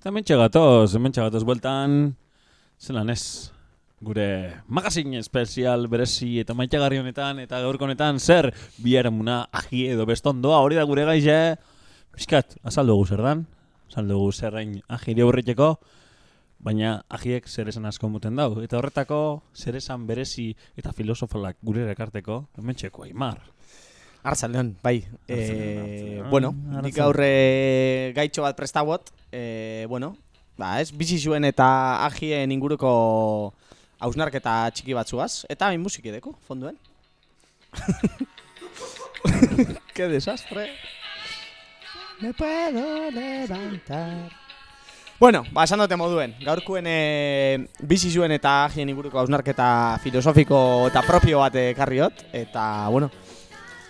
Eta mentxe gatoz, mentxe gatoz bueltan, zelan ez, gure magazin espezial berezi eta maitagarri honetan, eta gaurko honetan, zer biharamuna ahi edo bestondoa, hori da gure gaize, Piskat, azaldu gu zer dan? Zan dugu zerrein agiri aurriteko, baina agiek zer esan asko muten dau. Eta horretako zer esan berezi eta filosofalak gure ekarteko, hemen txeko aimar. Artzaldeon, bai. E, bueno, nik aurre gaitxo bat prestabot, e, bueno, ba, ez, bizi zuen eta agien inguruko hausnarketa txiki batzuaz, eta hain musiki deko, fonduen. Qué desastre. Me puedo levantar. Bueno, ba, esan dute moduen, gaurkuen e, bizi zuen eta agien inguruko hausnarketa filosofiko eta propio bat ekarriot, eta, bueno,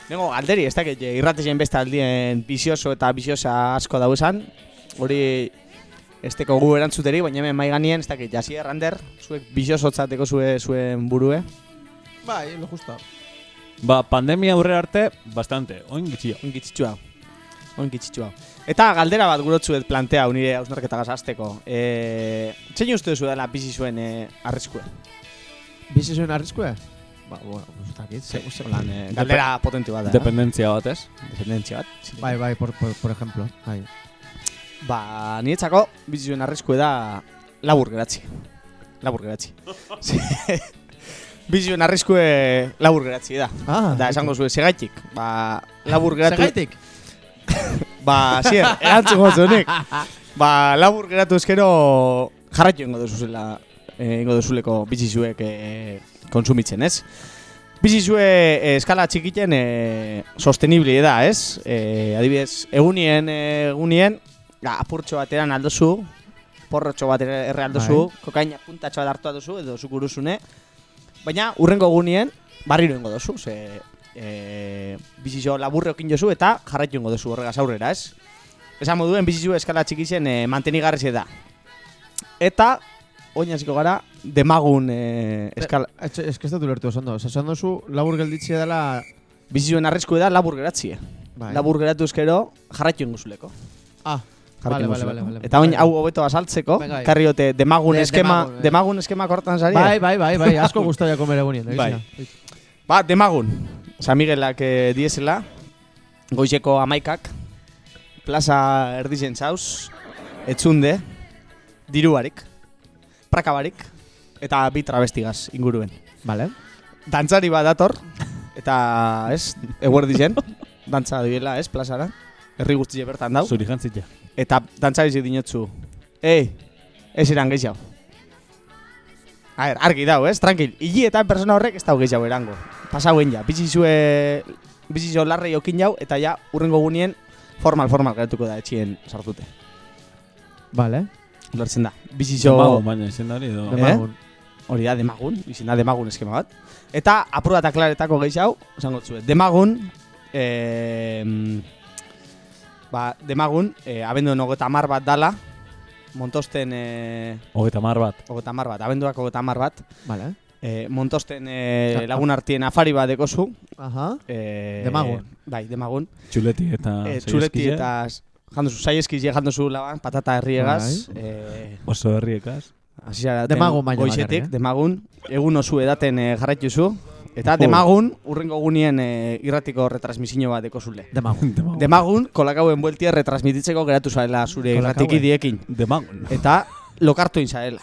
Nengo galderi, ez dakit, eh, irratizien beste aldien bizioso eta biziosa asko dauzan, hori ez teko gu erantzuteri, baina hemen maiganien, ez dakit, jasi errander, zuek biziosotzateko zue, zuen burue. Bai, lo justo. Ba, pandemia aurre arte, bastante, oin gitxio. Onkitsitsua. Onkitsitsua. Eta galdera bat gurotzuet plantea unire hausnarketa gazazteko. E, Zein uste duzu dela bizi zuen e, arriskue? Bizi zuen arriskue? Ba, bueno, ez dakit. Ze, ze, lan, e, galdera potente bat da. Dependentzia batez. Dependentzia bat. Bai, bai, por, por, por ejemplo. Bai. Ba, niretzako bizi zuen arriskue da labur geratzi. Labur geratzi. bizi zuen arriskue labur geratzi da. Ah, Da, esango zuen, segaitik. Ba, labur geratu... Segaitik? Ba, zier, erantzun gozunik. Ba, labur geratu ezkero jarraitu ingo duzuzela, eh, ingo duzuleko bizizuek eh, konsumitzen, ez? Bizizue eh, eskala txikiten eh, sostenible da, ez? Eh, adibidez, egunien, egunien, ga, apurtxo bateran aldozu, porrotxo bat erre aldozu, kokaina puntatxo bat hartu aldozu, edo zukuruzune, baina urrengo egunien, barriro ingo dozu, ze e, bizizo laburre jozu eta jarraitu ingo dozu horregaz aurrera, ez? Esan moduen bizizu eskala txikitzen e, mantenigarrez da. Eta, oin hasiko gara, demagun e, eskala... Ez ez dut ulertu oso ondo. Esan duzu, labur gelditzea dela... Bizizuen arrisku da labur geratzie. Bai. Labur geratu ezkero, jarraitu ingo zuleko. Ah, Vale, vale, vale, vale. Eta oin Bai. hau hobeto azaltzeko, Venga, bai. karriote demagun De- eskema, demagun, eh. demagun eskema kortan zari. bai, bai, bai, bai, asko guztaia komere egunien. Bai. Ba, demagun. San Miguelak eh, diesela, goizeko amaikak, plaza erdizen zauz, etzunde, diruarik, prakabarik, eta bi travestigaz inguruen. Vale. Dantzari bat dator, eta ez, eguerdi zen, dantza duela, ez, plazara, herri guztie bertan dau, Zuri jantzitza. eta dantzari zik dinotzu, ei, ez iran gehiago. A ver, argi dau, ez, tranquil, eta persona horrek ez dau gehiago erango. Pasauen ja, bizizue, bizizo larrei okin jau, eta ja, urrengo gunien, formal, formal geratuko da etxien sartute. Vale. Ulertzen da, bizizo... Demagun, baina izen da hori edo. Eh? Demagun. Hori da, demagun, izin da demagun eskema bat. Eta apur eta klaretako gehiago, esango zuet, demagun, eh, ba, demagun, eh, abenduen hogeta mar bat dala, montosten, eh, Hogeita mar bat. hogeta mar bat, abenduak hogeta mar bat, Vale. eh, montosten eh, lagun artien afari bat dekozu. Aha. Eh, Demagun. Bai, demagun. Txuleti eta Eh, txuleti eta janduzu, sai eskizie janduzu laban, patata herriegaz. Bai. Eh, Oso herriekaz. Hasi zaraten Demagun baina goizetik, eh? demagun, egun osu edaten e, jarraituzu. Eta Jo. demagun, urrengo gunien e, irratiko retransmisio bat dekozule. Demagun. Demagun. Demagun, kolakauen bueltia retransmititzeko geratu zaela zure irratiki diekin. Demagun. Eta lokartu inzaela.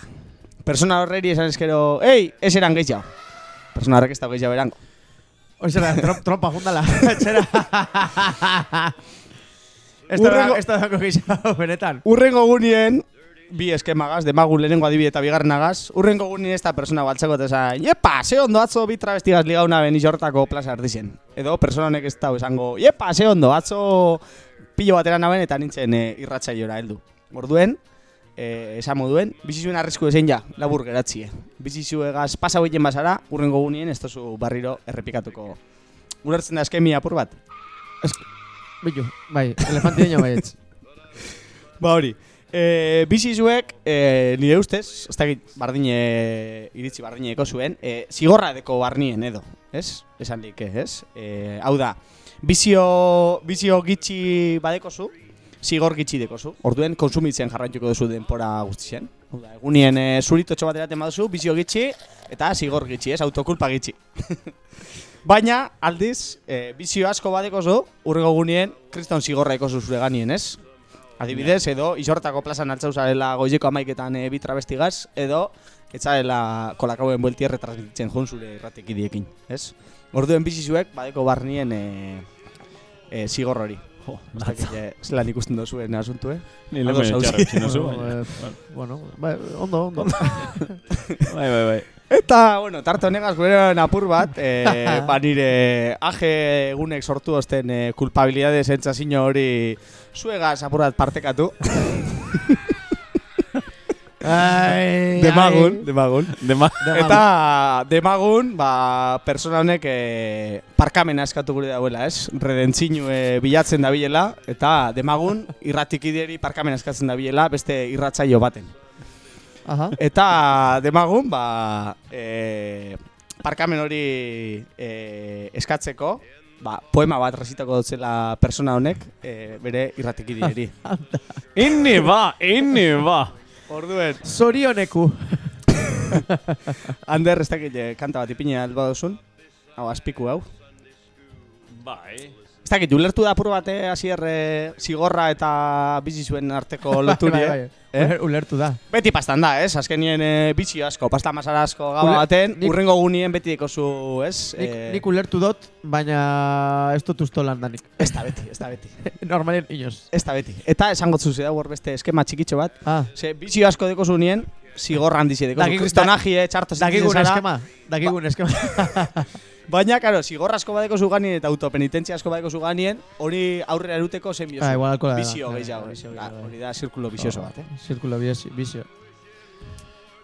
Persona horreri esan eskero, ei, ez eran gehiago. Persona horrek ez da gehiago erango. Oizera, trom, trompa jundala. Ez da, ez da dako gehiago, benetan. Urrengo gunien, bi eskemagaz, demagun lehenengo adibide eta bigarrenagaz, urrengo gunien ez da persona baltzako eta esan, jepa, ze ondo atzo bi travestigaz ligauna ben hortako plaza ardizien. Edo persona honek ez da esango, jepa, ze ondo, atzo pilo batera naben eta nintzen e, irratzaiora heldu. Orduen, e, esan moduen, bizizuen arrisku ezein ja, labur geratzie. Bizizuegaz pasa hoiten basara, urrengo gunien ez tozu barriro errepikatuko. Ulertzen da eskemi apur bat? Bitu, bai, elefanti dino baietz. Ba hori, e, bizizuek, e, nire ustez, ez dakit bardine, iritzi bardineko zuen, e, zigorra deko barnien edo, ez? Esan lik, ez? E, hau da, bizio, bizio gitxi badekozu, zigor gitxi dekozu. Orduen, konsumitzen jarraituko duzu denpora guztien. Hau da, egunien e, zuritotxo bat eraten baduzu, bizio gitxi, eta zigor gitxi, ez? Autokulpa gitxi. Baina, aldiz, e, bizio asko badekozu, urrego gunien, kriston zigorra ekozu zure ganien, ez? Adibidez, edo isortako plazan hartzau zarela goizeko amaiketan e, bi travestigaz, edo etzarela kolakauen buelti erretransmititzen joan zure irratekidiekin, ez? Orduen bizizuek, badeko barnien e, e, zigor hori. Jo, Ez zelan ikusten duzuen asuntu, eh? Ni lehen zaude. txarra txinozu, Bueno, baina. eh, bueno, bai, ondo, ondo. Bai, bai, bai. Eta, bueno, tarte honegaz gure apur bat, e, ba nire age egunek sortu osten e, kulpabilidade sentsazio hori zuegaz apur bat partekatu. Ai, Demagun, demagun. Dema, Eta demagun, ba, persona honek e, parkamena eskatu gure dauela, ez? Redentzinu e, bilatzen dabilela, eta demagun irratikidieri parkamena eskatzen dabilela beste irratzaio baten. Aha. Eta demagun, ba, e, parkamen hori e, eskatzeko, ba, poema bat rezitako dutzela persona honek e, bere irratikidieri. inni ba, inni ba. Orduen, Zorioneku. Ander, ez dakit eh, kanta bat ipine alba duzun, hau azpiku hau. Bai. Ez dakit, ulertu da apur bate hasier eh, zigorra eta bizi zuen arteko loturi, Bai, eh? Eh? Uler- Ulertu da. Beti pastan da, ez? Azkenien eh, bitxi asko, pasta masara asko gaba baten, nik- urrengo gunien beti dekozu, ez? Nik, Eh, nik ulertu dut, baina ez dut usto landanik. Ez da beti, ez da beti. Normalen inoz. Ez da beti. Eta esango zuzi da hor beste eskema txikitxo bat. Ah, Ze, bitxi asko dekozu nien, zigorra txarto sentitzen dakigun eskema. Dakigun eskema. Baina, karo, zigorra asko badeko zuganien eta autopenitentzia asko badeko zuganien, hori aurrera eruteko zen biozu. Ah, igual alkohola da. Bizio gehiago. Ah, Hori da zirkulo bizioso bat, eh? Zirkulo bizio.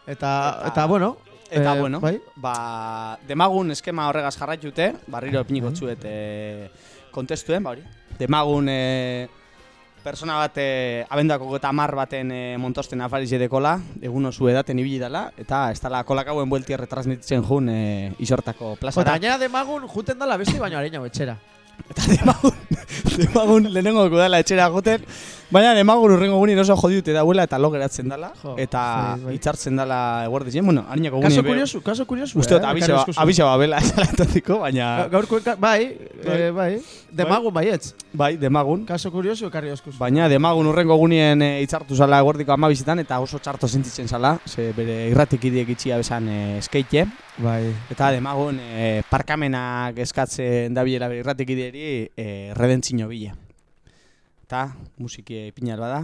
Eta, Eta- eta, bueno. Eta, eh, bueno, Bai? ba, demagun eskema horregaz jarraitute, barriro epiniko txuet e, kontestuen, ba hori. Demagun e, persona bat e, abendako eta mar baten e, montosten afarize dekola, egun osu edaten ibili dela, eta ez dala kolakauen buelti erretransmititzen jun e, isortako Eta plazara. gainera demagun juten dala beste baino areina etxera. Eta demagun, demagun lehenengo dela etxera goten, baina demagun urrengo gunin oso jodiute dauela eta lo geratzen dala, Jo, eta bai, bai. hitzartzen dala eguerdi zen, bueno, harinako Kaso gunin be- kuriosu, kaso kuriosu. Uste eh, abisa, eskuzu. abisa babela esala entontziko, baina... Ga- Gaurko, bai, Bai. eh, bai. Demagun baietz. Bai, demagun. Kaso kuriosu ekarri eskuzu. Baina demagun urrengo gunien e, hitzartu zala eguerdiko amabizitan eta oso txarto sentitzen zala, ze bere irratik idiek itxia besan e, skeite. Bai. Eta demagun e, parkamenak eskatzen dabilela bere irratik idieri e, redentzino bila. Eta musiki ipinal bada.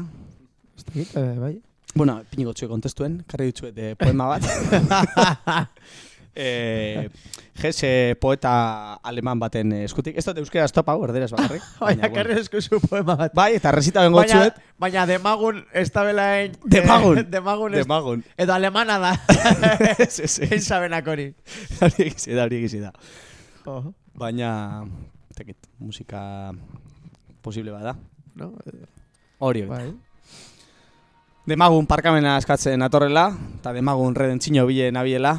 Ez dakit, eh, bai. Bueno, ipiniko txue kontestuen, karri ditzuet e, poema bat. e, Jese poeta aleman baten eh, eskutik. Ez dut euskera estopa erderaz bakarrik. Baina ekarri eskuzu poema bat. Bai, eta resita bengo Baina, txuet. baina demagun ez da belain... Demagun. demagun ez... Demagun. Edo alemana da. Ez, ez, ez. Egin sabenak hori. Hori egizi da, hori egizi da. Oh, Baina, tekit, musika posible bada. no? Eh, Hori. Bai. Demagun parkamena eskatzen atorrela, eta demagun redentzino bile nabiela.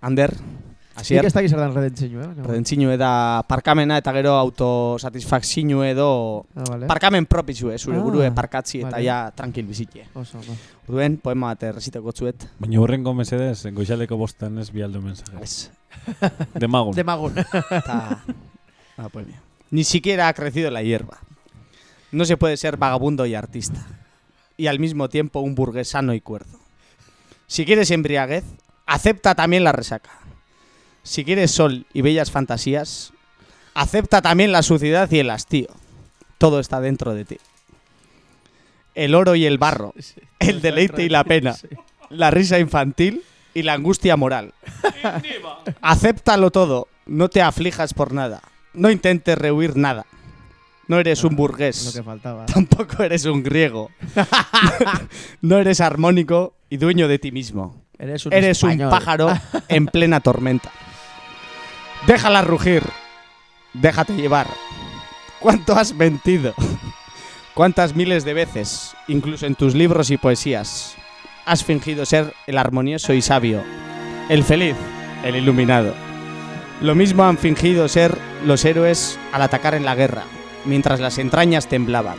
Ander, Nik hasier. ez dakiz erdan redentzinu, eh? Redentzino eda parkamena eta gero autosatisfakzino edo Ah, vale. parkamen propizue, zure Ah, burue parkatzi eta vale. ja tranquil bizitxe. Oso, ondo. Orduen, poema bat erreziteko txuet. Baina hurrengo mesedez, goixaleko bostan ez bialdo mensaje. Ez. Demagun. Demagun. Eta- Ah, pues bien. Ni siquiera ha crecido la hierba. No se puede ser vagabundo y artista. Y al mismo tiempo un burgués sano y cuerdo. Si quieres embriaguez, acepta también la resaca. Si quieres sol y bellas fantasías, acepta también la suciedad y el hastío. Todo está dentro de ti. El oro y el barro, el deleite y la pena, la risa infantil y la angustia moral. Acéptalo todo, no te aflijas por nada. No intentes rehuir nada. No eres un Lo burgués, que faltaba. tampoco eres un griego. no eres armónico y dueño de ti mismo. Eres un Eres un pájaro en plena tormenta. Déjala rugir. Déjate llevar. ¿Cuánto has mentido? ¿Cuántas miles de veces, incluso en tus libros y poesías, has fingido ser el armonioso y sabio, el feliz, el iluminado? Lo mismo han fingido ser los héroes al atacar en la guerra, mientras las entrañas temblaban.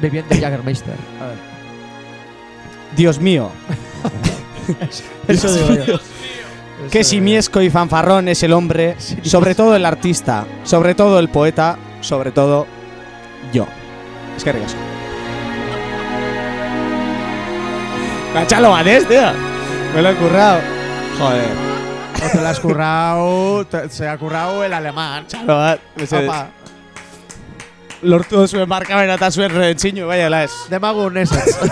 Bebiendo Jagermeister. A ver. Dios mío, Eso digo yo. Qué Eso simiesco y fanfarrón es el hombre, sobre todo el artista, sobre todo el poeta, sobre todo yo. Eskerrik asko. Gatxalo bat ez, tío. Me lo he currado. Joder. No te la has currado, te- se ha currado el alemán. Opa, Lortu zuen markamena eta zuen rentzinu, bai, ala ez. demagun esetz.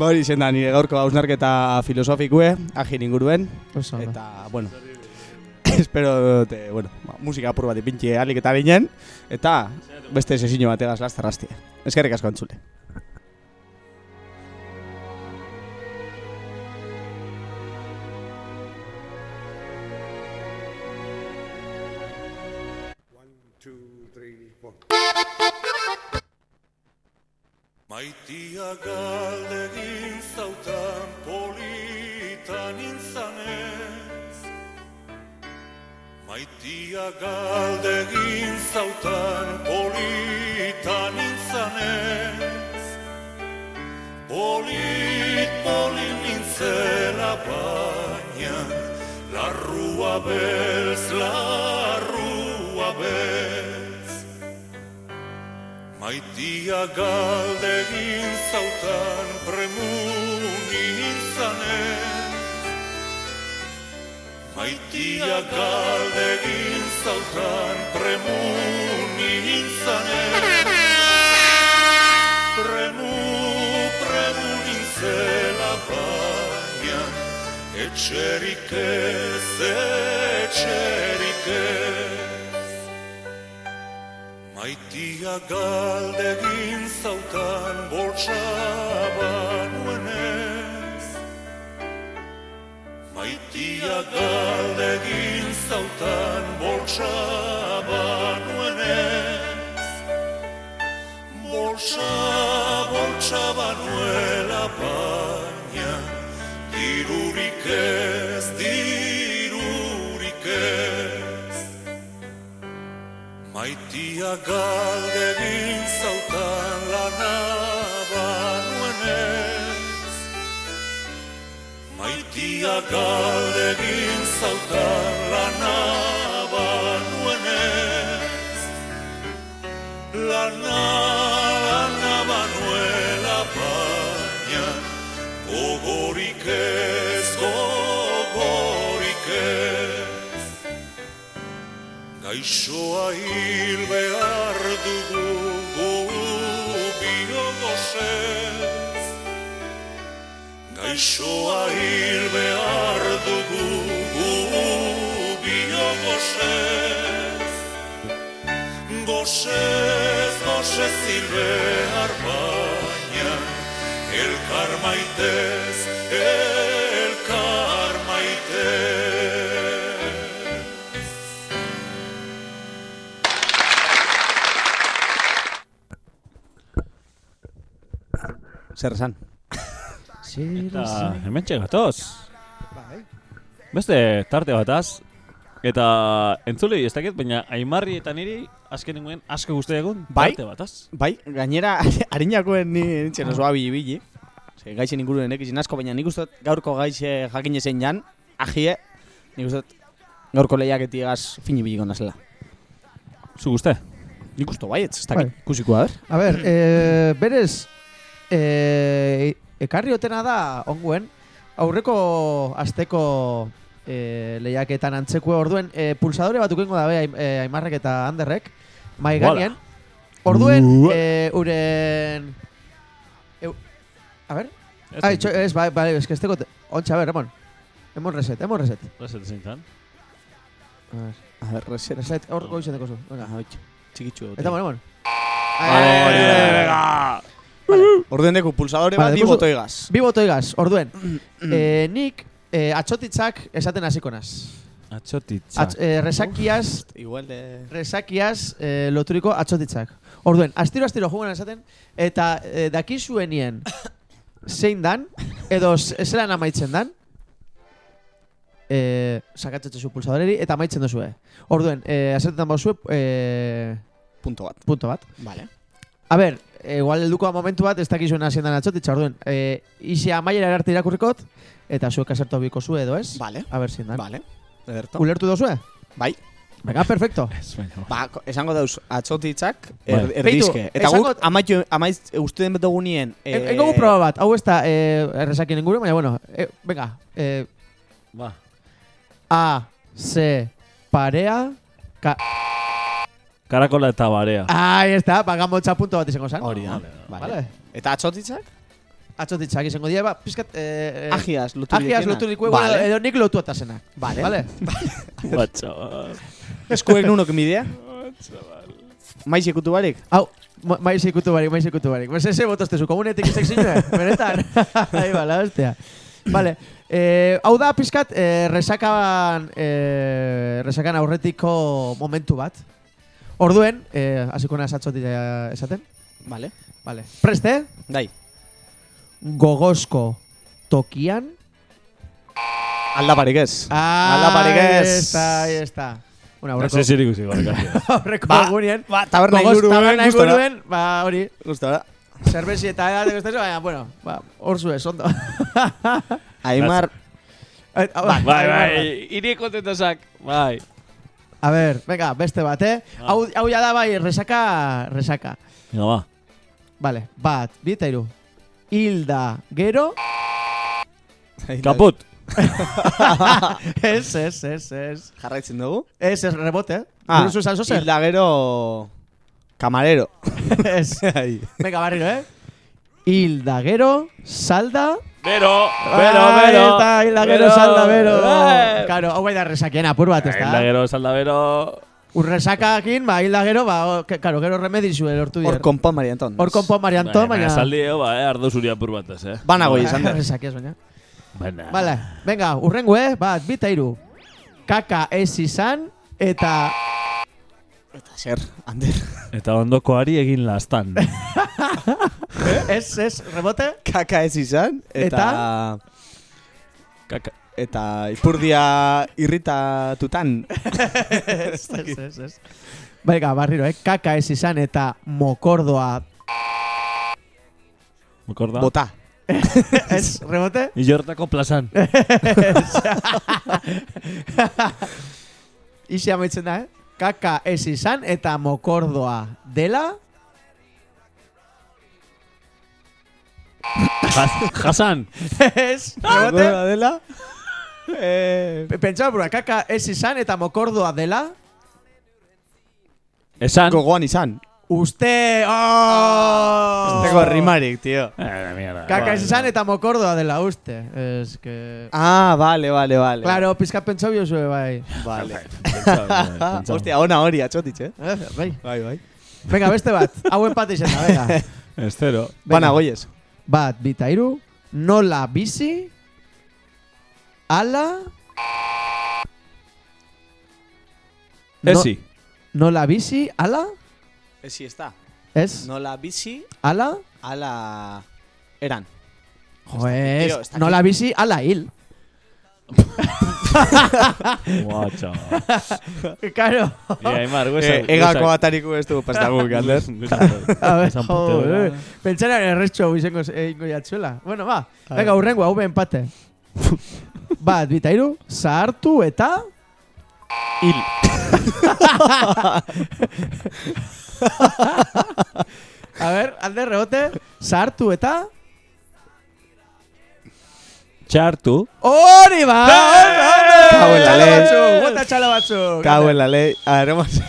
Ba hori izen da, nire gaurko hausnarketa filosofikue, agin inguruen. Oso. Eta, bueno, espero, te, bueno, ba, musika apur bat ipintxe alik eta binen, eta beste sesino bategaz lastarrastia. Eskerrik asko entzule. Maitia galdegin zautan politan intzanez Maitia galdegin zautan politan intzanez Polit, polit nintzela baina Larrua belz, larrua belz Maitia galdegin zautan premuni intzanez Maitia galdegin zautan premuni intzanez Premu, premu nintzela baina Etxerik ez, etxerik ez Maitia galdegin zautan boltsaba nuenez Maitia galdegin zautan boltsaba nuenez Boltsa, boltsaba nuela baina Dirurik ez, Maitia galdegin zautan lana banuenez. Maitia galdegin zautan lana banuenez. Lana, lana banuela baina Gogorik ez, Gaixoa hil behar dugu gu biogosez Gaixoa hil behar dugu gu biogosez Gosez, gosez hil behar baina Elkar maitez, elkar maitez Zer esan? Eta hemen txegatoz. Bai. Beste tarte bataz. Eta entzulei ez dakit, baina Aimarri eta niri azken nengoen asko guzti egun Bai? tarte bataz. Bai, gainera, harinakoen ni nintzen osoa bili-bili. Ze, gaixen inguruen asko, baina nik uste gaurko gaixe jakin ezen jan, ajie, nik uste gaurko lehiaketigaz fini biliko nazela. Zu guzti? Nik uste baietz, ez dakit, Bai. kusiko da, A ber, eh, berez, eh, ekarri otena da, onguen, aurreko asteko eh, lehiaketan antzekue orduen, eh, pulsadore bat ukengo dabe Aim- eh, Aimarrek eta Anderrek, mai gainen. Orduen, eh, uren... Eu, a ber? Ez Ai, dut- txo, ez, bai, bai, ez que esteko... te- Ontsa, a ber, emon. Emon reset, emon reset. ez dut zein zan. A ber, A ber, reset, reset, hor goizen dekozu. Venga. Ah, oitxo, txikitxu dut. Eta, emon, emon. Vale, Eh, venga. Orduen deku pulsadore bat, bi botoigaz. Bi botoigaz, orduen. eh, nik eh, atxotitzak esaten hasiko naz. Atxotitza. Atx, eh, resakiaz, Igual de... resakiaz eh, loturiko atxotitzak. Orduen, astiro astiro jugan esaten, eta eh, dakizuenien zein dan, edo z- zelan amaitzen dan, eh, sakatzetzu pulsadoreri, eta amaitzen duzue. Orduen, eh, azetetan bauzue, eh, Punto bat. punto bat. Vale. A ber, igual helduko momentu bat ez dakizuen hasien dan atxotitza, orduen, eh, isi amaiera arte irakurrikot, eta zuek asertu biko zu edo ez? Vale. A ber, zein dan. Vale. Ederto. Ulertu dozue? Bai. Venga, perfecto. Ba, esango dauz atzotitzak er, erdizke. Eta guk esango- amaitu, amaiz, uste den dugu nien... Eh, Engo proba bat, hau ez da eh, errezakin inguru, baina bueno, eh, venga, eh, Ba. A, C, parea, ka... Karakola eta barea. Ahí está, pagamos punto bat izango zan. Hori da. Vale. Vale. Eta atzotitzak? Atzotitzak izango dira, ba, pizkat... Eh, eh, Agiaz, lotu Agiaz lotu dikue, bueno, Vale. edo nik lotu atasenak. Vale. Vale? Batxo. Eskuek nunok midea? Maiz ikutu barik? Hau, ma- maiz ikutu barik, maiz ikutu barik. Pues ese botazte zu, komunetik izak zinue, benetan. Ahí ba, la hostia. Vale, eh, hau da pizkat eh, resakaban, eh, resakan aurretiko momentu bat. Orduen, eh, hasiko naz esaten. Vale. Vale. Preste, Dai. gogozko tokian. Aldaparik ez. Ah, Aldaparik Ahí ez. está, ahí está. Bueno, Ez aurreko, ez ikusi barkatu. aurreko Ba, egunien. Ba, taberna inguruen, taberna inguruen, ba, hori, Gustora. zerbezi eta edate guztezu, baina, bueno, ba, hor zuez, ondo. Aimar, Eh, ah, ba, Bai, bai, bai, iri kontentazak. Bai. A ver, venga, beste bat, eh? Ah. Hau, hau da bai, resaka, resaka. Venga, ba. Vale, bat, bi eta hiru. Hilda, gero, Kaput. ez, ez, ez, ez. Jarraitzen dugu. Ez, ez, rebote, eh? Ah, Buruzu salso zer? Hilda gero... Camarero. ez. Venga, barriro, eh? Hilda, gero, salda, Bero, bero, bero. está, hilda, gero, salda, bero. Claro, hau bai da resakien apur bat, ez Hilda da? gero, salda bero. Urresakakin, ba, hilda gero, ba, o- ke- claro, gero remedizu lortu Hor dira. konpon Maria Anton. Hor konpon Marianto, baina... Saldio, ba, eh, ardo zuri apur bat ez, eh. Banago izan da. Resakiaz, baina. Baina. Vale, venga, urrengo, eh? Bat, bita iru. Kaka ez izan, eta... Eta zer, Ander. Eta ondokoari egin lastan. ez, ez, rebote? Kaka ez izan. Eta... Kaka. Eta ipurdia irritatutan. ez, ez, ez, ez. Venga, barriro, eh? Kaka ez izan, eta mokordoa... Mokorda? Bota. ez, rebote? Ilortako plazan. Ixi amaitzen da, eh? Kaka ez izan, eta mokordoa dela... Jasan. ez? Gora dela. Eh, Pe- Pentsa, bura, kaka ez izan, eta mokordoa dela... Esan. gogoan izan. Uste... Oh! Tengo rimarik, tío. Eh, mierda. Kaka ez izan eta mokordoa dela uste. Ez que... Ah, vale, vale, vale. Claro, pizka pentsau biozue, bai. Vale. Pentsau. Hostia, ona hori atxotitz, eh? Eh, bai. Bai, bai. Venga, beste bat. Hau empate izan da, venga. Estero. Bana goiez. Bat, bita iru. Nola bizi. Ala. No- Ezi. nola bizi. Ala. Ezi ez da. Ez. Nola bizi, Ala. ala... Eran. Jo, ez. Nola bizi. Ala hil. Guatxo. Claro. Ia, Aimar, Eh, guesak. egako atariko ez du pastaguk, Ander. A ver, Esan jo, puteo, eh. Pentsara erretxo izango egingo jatzuela. Bueno, ba. Venga, urrengo, hau empate. Bat, bita iru. Zahartu eta... Hil. A ver, alde rebote. Zahartu eta... Txartu. Hori ba! Cago en la ley. bota txalo batzuk. Cago en la ley. A ver, hemos...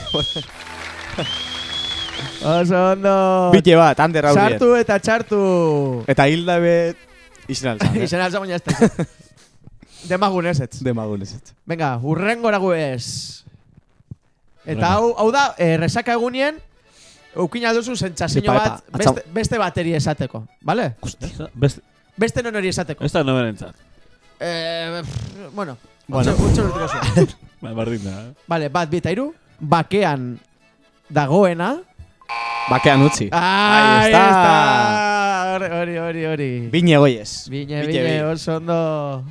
Oso ondo. Bite bat, Ander hau Sartu eta txartu. Eta hilda bet... Alzan, eh? Alza baina ez da. Demagun ez ez. Demagunez. Venga, urrengo eragu ez. Eta hau, hau da, eh, resaka egunien, eukin alduzu sentsazio bat, beste, beste bateri esateko, vale? Beste, Beste non hori esateko. ez da noberentzat. Eh, pff, bueno, Bueno. utxo urtiko zuen. Ba, bardin da, eh? Vale, bat, bi eta hiru, bakean dagoena. Bakean utzi. Ah, Ahí está. Hori, hori, hori. Bine goiez. Bine, bine, bi. oso ondo.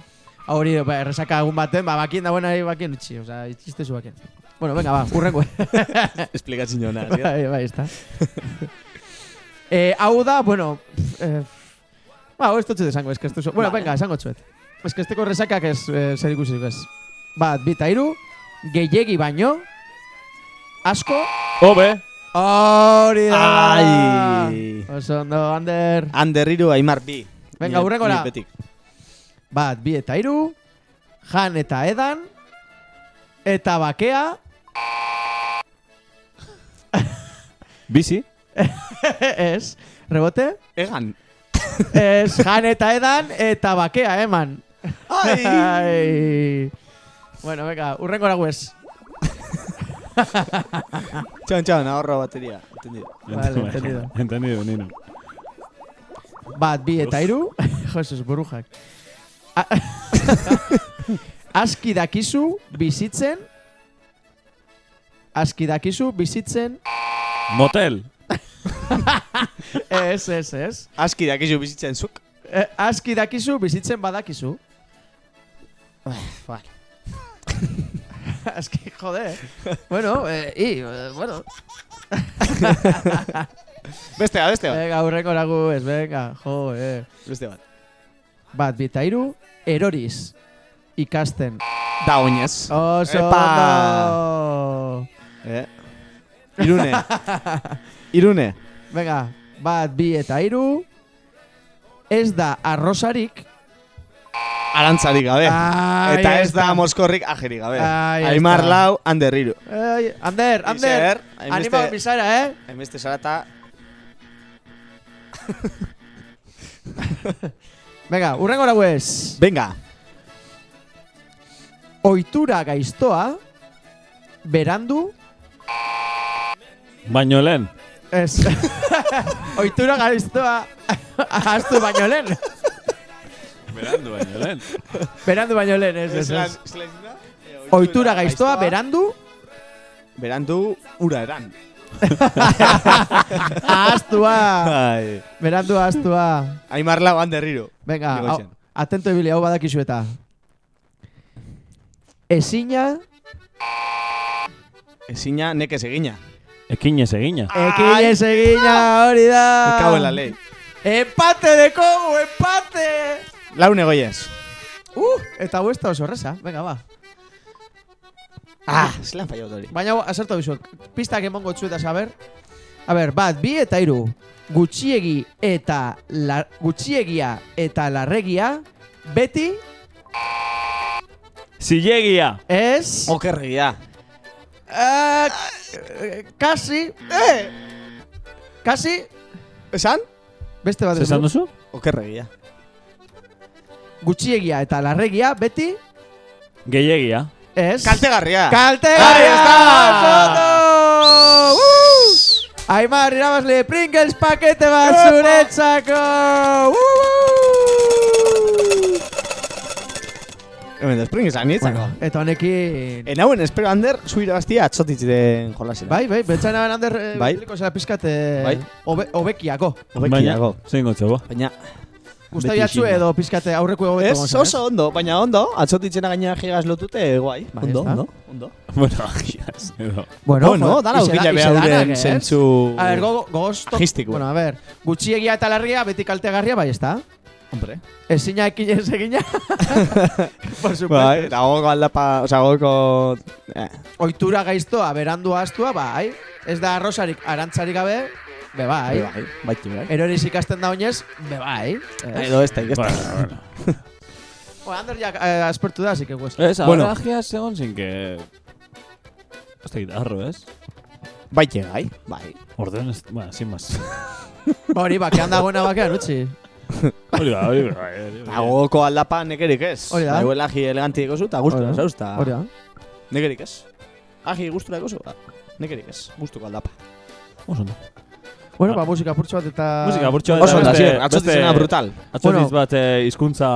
Hori, ba, erresaka egun baten, ba, bakien dagoena bakien utzi, oza, itxiste zu bakien. Bueno, venga, ba, urrengo. Esplikatzen jona. bai, bai, está. eh, hau da, bueno, eh, ba, ez dutxet esango, ez que ez duzu. Bueno, venga, esango txuet. Ez que esteko resakak ez eh, zer ikusi ez. Bat, bita iru, gehiegi baino, Asko. Hobe. Hori da. Ai. Oso ondo, Ander. Ander iru, Aimar bi. Venga, ni betik. Bat, bi eta hiru. Jan eta edan. Eta bakea. Bizi. Ez. Rebote. Egan. Ez, jan eta edan. Eta bakea, eman. Ai. Ai. Bueno, venga, urrengora guez. Txon, txon, ahorro batería. Entendido. Vale, entendido. Entendido, Nino. Bat, bi eta hiru. Jesus, burujak. Aski dakizu bizitzen. Aski dakizu bizitzen. Motel. Ez, ez, ez. Aski dakizu bizitzen zuk. Eh, aski dakizu bizitzen badakizu. Vale. Aski, jode. bueno, eh, i, eh, bueno. Bestea, bestea. Venga, urreko lagu ez, venga, jo, eh. Beste bat. Bat, bi eta hiru, eroriz. Ikasten. Da oinez. Oso Epa! ondo. Eh? Irune. Irune. Venga, bat, bi eta hiru. Ez da arrosarik. Arantzarik gabe. Ai, Eta ez ez da moskorrik ajerik gabe. Ai, ez Aimar lau, Ander iru. Ai, Ander, Ander. Anima bizara, eh? Hainbeste zarata. Venga, urrengo laguez. Venga. Oitura gaiztoa. Berandu. Baino lehen. Ez. Oitura gaiztoa. Aztu baino lehen. Berandu baino lehen. Berandu baino lehen, ez, ez, ez. Oitura gaiztoa, berandu. Berandu, ura eran. Ahaztua. Ai. Berandu ahaztua. Aimar lau, Ander iru. Venga, hau, atento ibili, hau badakizu eta. Ezina, Ezina, nekez egina. Ekin ez egina. ekin ez egina, hori da. Me cago en la ley. Empate de kogu, empate! Laune goiez. Uh, eta da oso horreza. Venga, ba. Ah, zelan fallot hori. Baina hau, azertu bizuek. Pistak emongo txu eta saber. A ber, bat, bi eta hiru. Gutxiegi eta la, gutxiegia eta larregia beti Zilegia. ez Okerregia. Eh, kasi eh, kasi Esan? beste bat Zesan duzu. Okerregia. Gutxiegia eta larregia beti Gehiagia. ez Kaltegarria. Kaltegarria! Uh! Aimar, irabazle, Pringles pakete bat zuretzako! Uh! Hemen da, spring nitzako. Bueno, eta honekin... En hauen, espero, Ander, zu irabaztia atzotitzen jolasera. Bai, bai, betxan aben hander eh, Bai. biliko zela pizkat eh, Bai. obe, obekiako. Hobekiago. zein gotxo, ba. Baina, Guztai atzu edo pizkate aurreko ez, egoetu gonsan, oso ondo, baina ondo, atzotitzena gaina jigaz lotute, guai. Bai, Ondo, ez da. ondo, ondo. Bueno, agiaz, edo. Bueno, Bueno, jo, dana da- duren ez? zentzu... A ver, gogo, gogozto... Agistiko. Bueno, a ver, gutxiegia eta larria beti kaltegarria bai, ezta? Hombre. Ezina ekin ez egina. Por Bai, supuesto. eta gogoko aldapa, oza, gogoko... Eh, Oitura gaiztoa, berandu astua, bai. Ez da arrosarik arantzarik gabe, be bai. bai, bai, bai. Eroriz ikasten da oinez, be bai. Ez? Edo ez da, ez da. Bueno, bueno. Ander ya eh, aspertu da, así que pues. Ez, Bueno. ahora agiaz egon sin que... Ez da gitarro, ez? Bai, bai, bai. Orden ez... Bueno, sin más. Ba hori, bakean dagoena bakean utzi. Hori da, hori da. hori da. Ba, gogoko aldapa nekerik ez. Hori da. Bai, huela agi eleganti ekozu, eta gustura, Hori da. zausta. Hori da. Nekerik ez. Agi gustura ekozu, ba. Nekerik ez. Gustuko aldapa. Oso ondo. Bueno, ba, musika purtsu bat eta... Musika purtsu bat. Oso Eta ondo, beste- zier, atzotitzena brutal. Atzortiz Bueno. bat eh, hizkuntza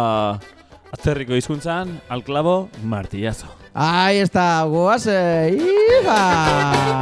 atzerriko hizkuntzan, al clavo, martillazo. Ahí está, goaz, eh, hija!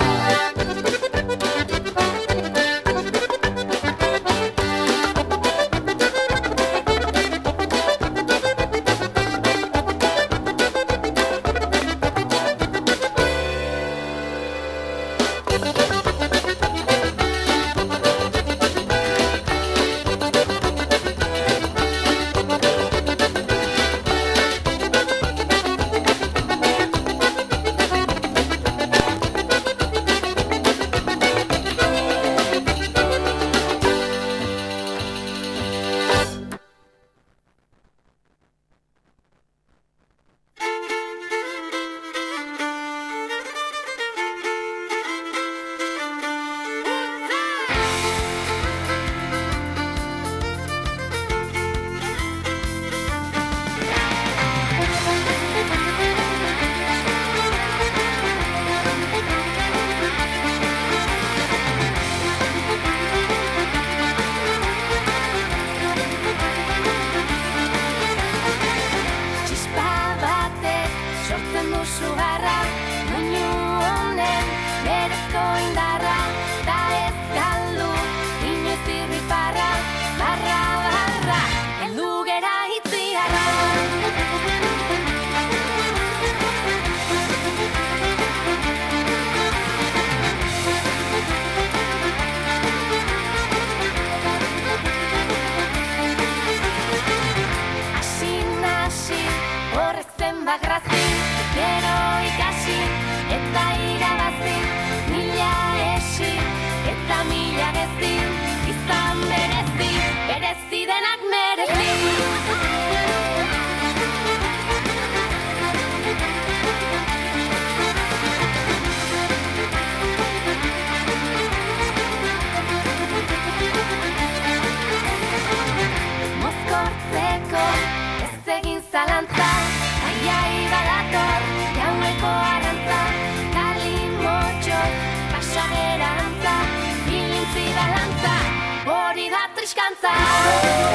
在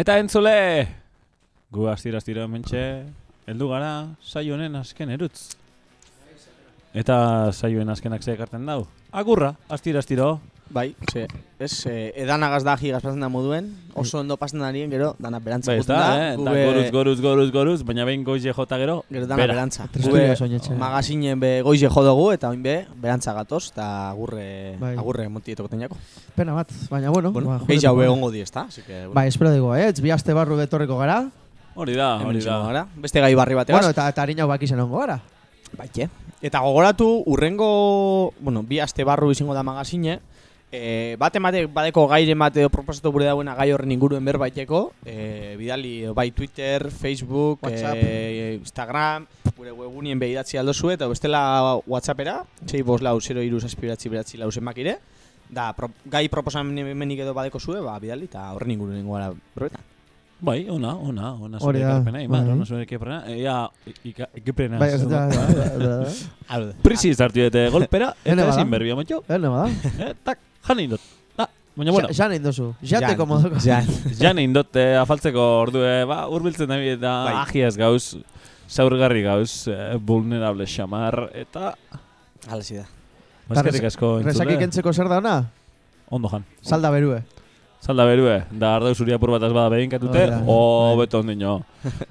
Eta entzule, gu astira astira mentxe, heldu gara saio honen azken erutz. Eta saioen azkenak ze ekartzen dau. Agurra, astira astiro. Bai, ze, ez, eh, edanagaz da agi gazpatzen da moduen, oso ondo pasen darien, gero, dana berantza Bai, da, eh? Da, gube- goruz, goruz, goruz, goruz, baina behin goize jota gero, Gero dana bera. berantza. Gube soinetxe. magazinen be goize jo dugu eta oin be berantza gatoz eta agurre Bai. agurre motietoko teinako. Pena bat, baina bueno. Bueno, ba, gehi jau egongo di, ezta? Así que bueno, Bai, espero dugu, eh? Bi aste barru betorreko gara. Hori da, hori da. gara. Beste gai barri bateaz. Bueno, eta, eta harina baki zen ongo gara. Bai, eh? Eta gogoratu, urrengo, bueno, bi aste barru izango da magazine, e, bate batek badeko gaire edo proposatu gure dauena gai horren inguruen berbaiteko, e, bidali edo bai Twitter, Facebook, WhatsApp. e, Instagram, gure webgunien behidatzi aldozu eta bestela Whatsappera, 6 bos lau 0 iru zazpiratzi beratzi lau zenbakire, da pro, gai proposamenik edo badeko zue, ba, bidali eta horren inguruen gara berbetan. Bai, ona, ona, ona zure ekarpena, Iman, bai. ona zure ekarpena. Ea, ekiprena. Bai, ez da, da, da, Prisi zartu dute golpera, eta ezin berbia motxo. Eh, bada. Eh, tak, jan indot. Da, baina bueno, Ja, ja nahi dozu. Jate Jan, komodoko. Jan. jan indot eh, afaltzeko ordue, ba, urbiltzen da eta Bai. agiaz gauz, zaurgarri gauz, eh, vulnerable xamar, eta Hala da. baskerik asko Rezaki entzule. kentzeko zer dauna? Ondo jan. Salda berue. Salda berue, da ardau zuria apur bat azbada behinkatute, Hori da, o bai. beto ondino.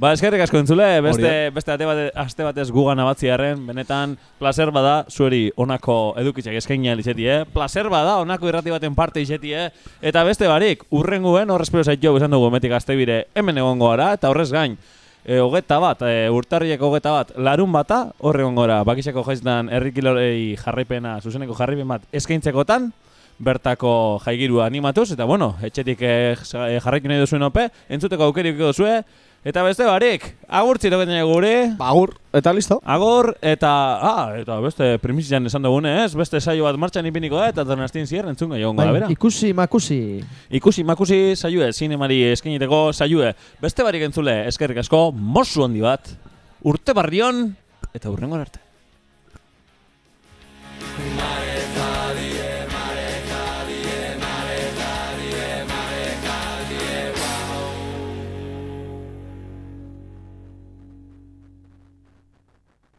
ba, eskerrik asko entzule, beste, beste ate bate, aste batez gugan abatziarren, benetan, placer bada, zueri onako edukitzak eskaini izeti, eh? Placer bada, onako irrati baten parte izeti, eh? Eta beste barik, urrenguen, horrespero zaitio esan dugu metik bire, hemen egongo gara, eta horrez gain, e, hogeta bat, e, urtarriek hogeta bat, larun bata, horre egongo gara, bakiseko jaizdan herrikilorei jarraipena, zuzeneko jarraipen bat eskaintzekotan, bertako jaigirua animatuz, eta bueno, etxetik eh, eh, jarraitu nahi duzuen ope, entzuteko aukerik duzue, eta beste barik, agurtzi toketan gure, Ba, agur, eta listo. agor, eta, ah, eta beste primizizan esan dugune, ez, beste saio bat martxan ipiniko da, eta donastin zier, entzunga joango da, Bai, bera. ikusi, makusi. Ikusi, makusi, saioe, zinemari eskainiteko saioe, beste barik entzule, eskerrik asko, mosu handi bat, urte barrion, eta urrengo arte.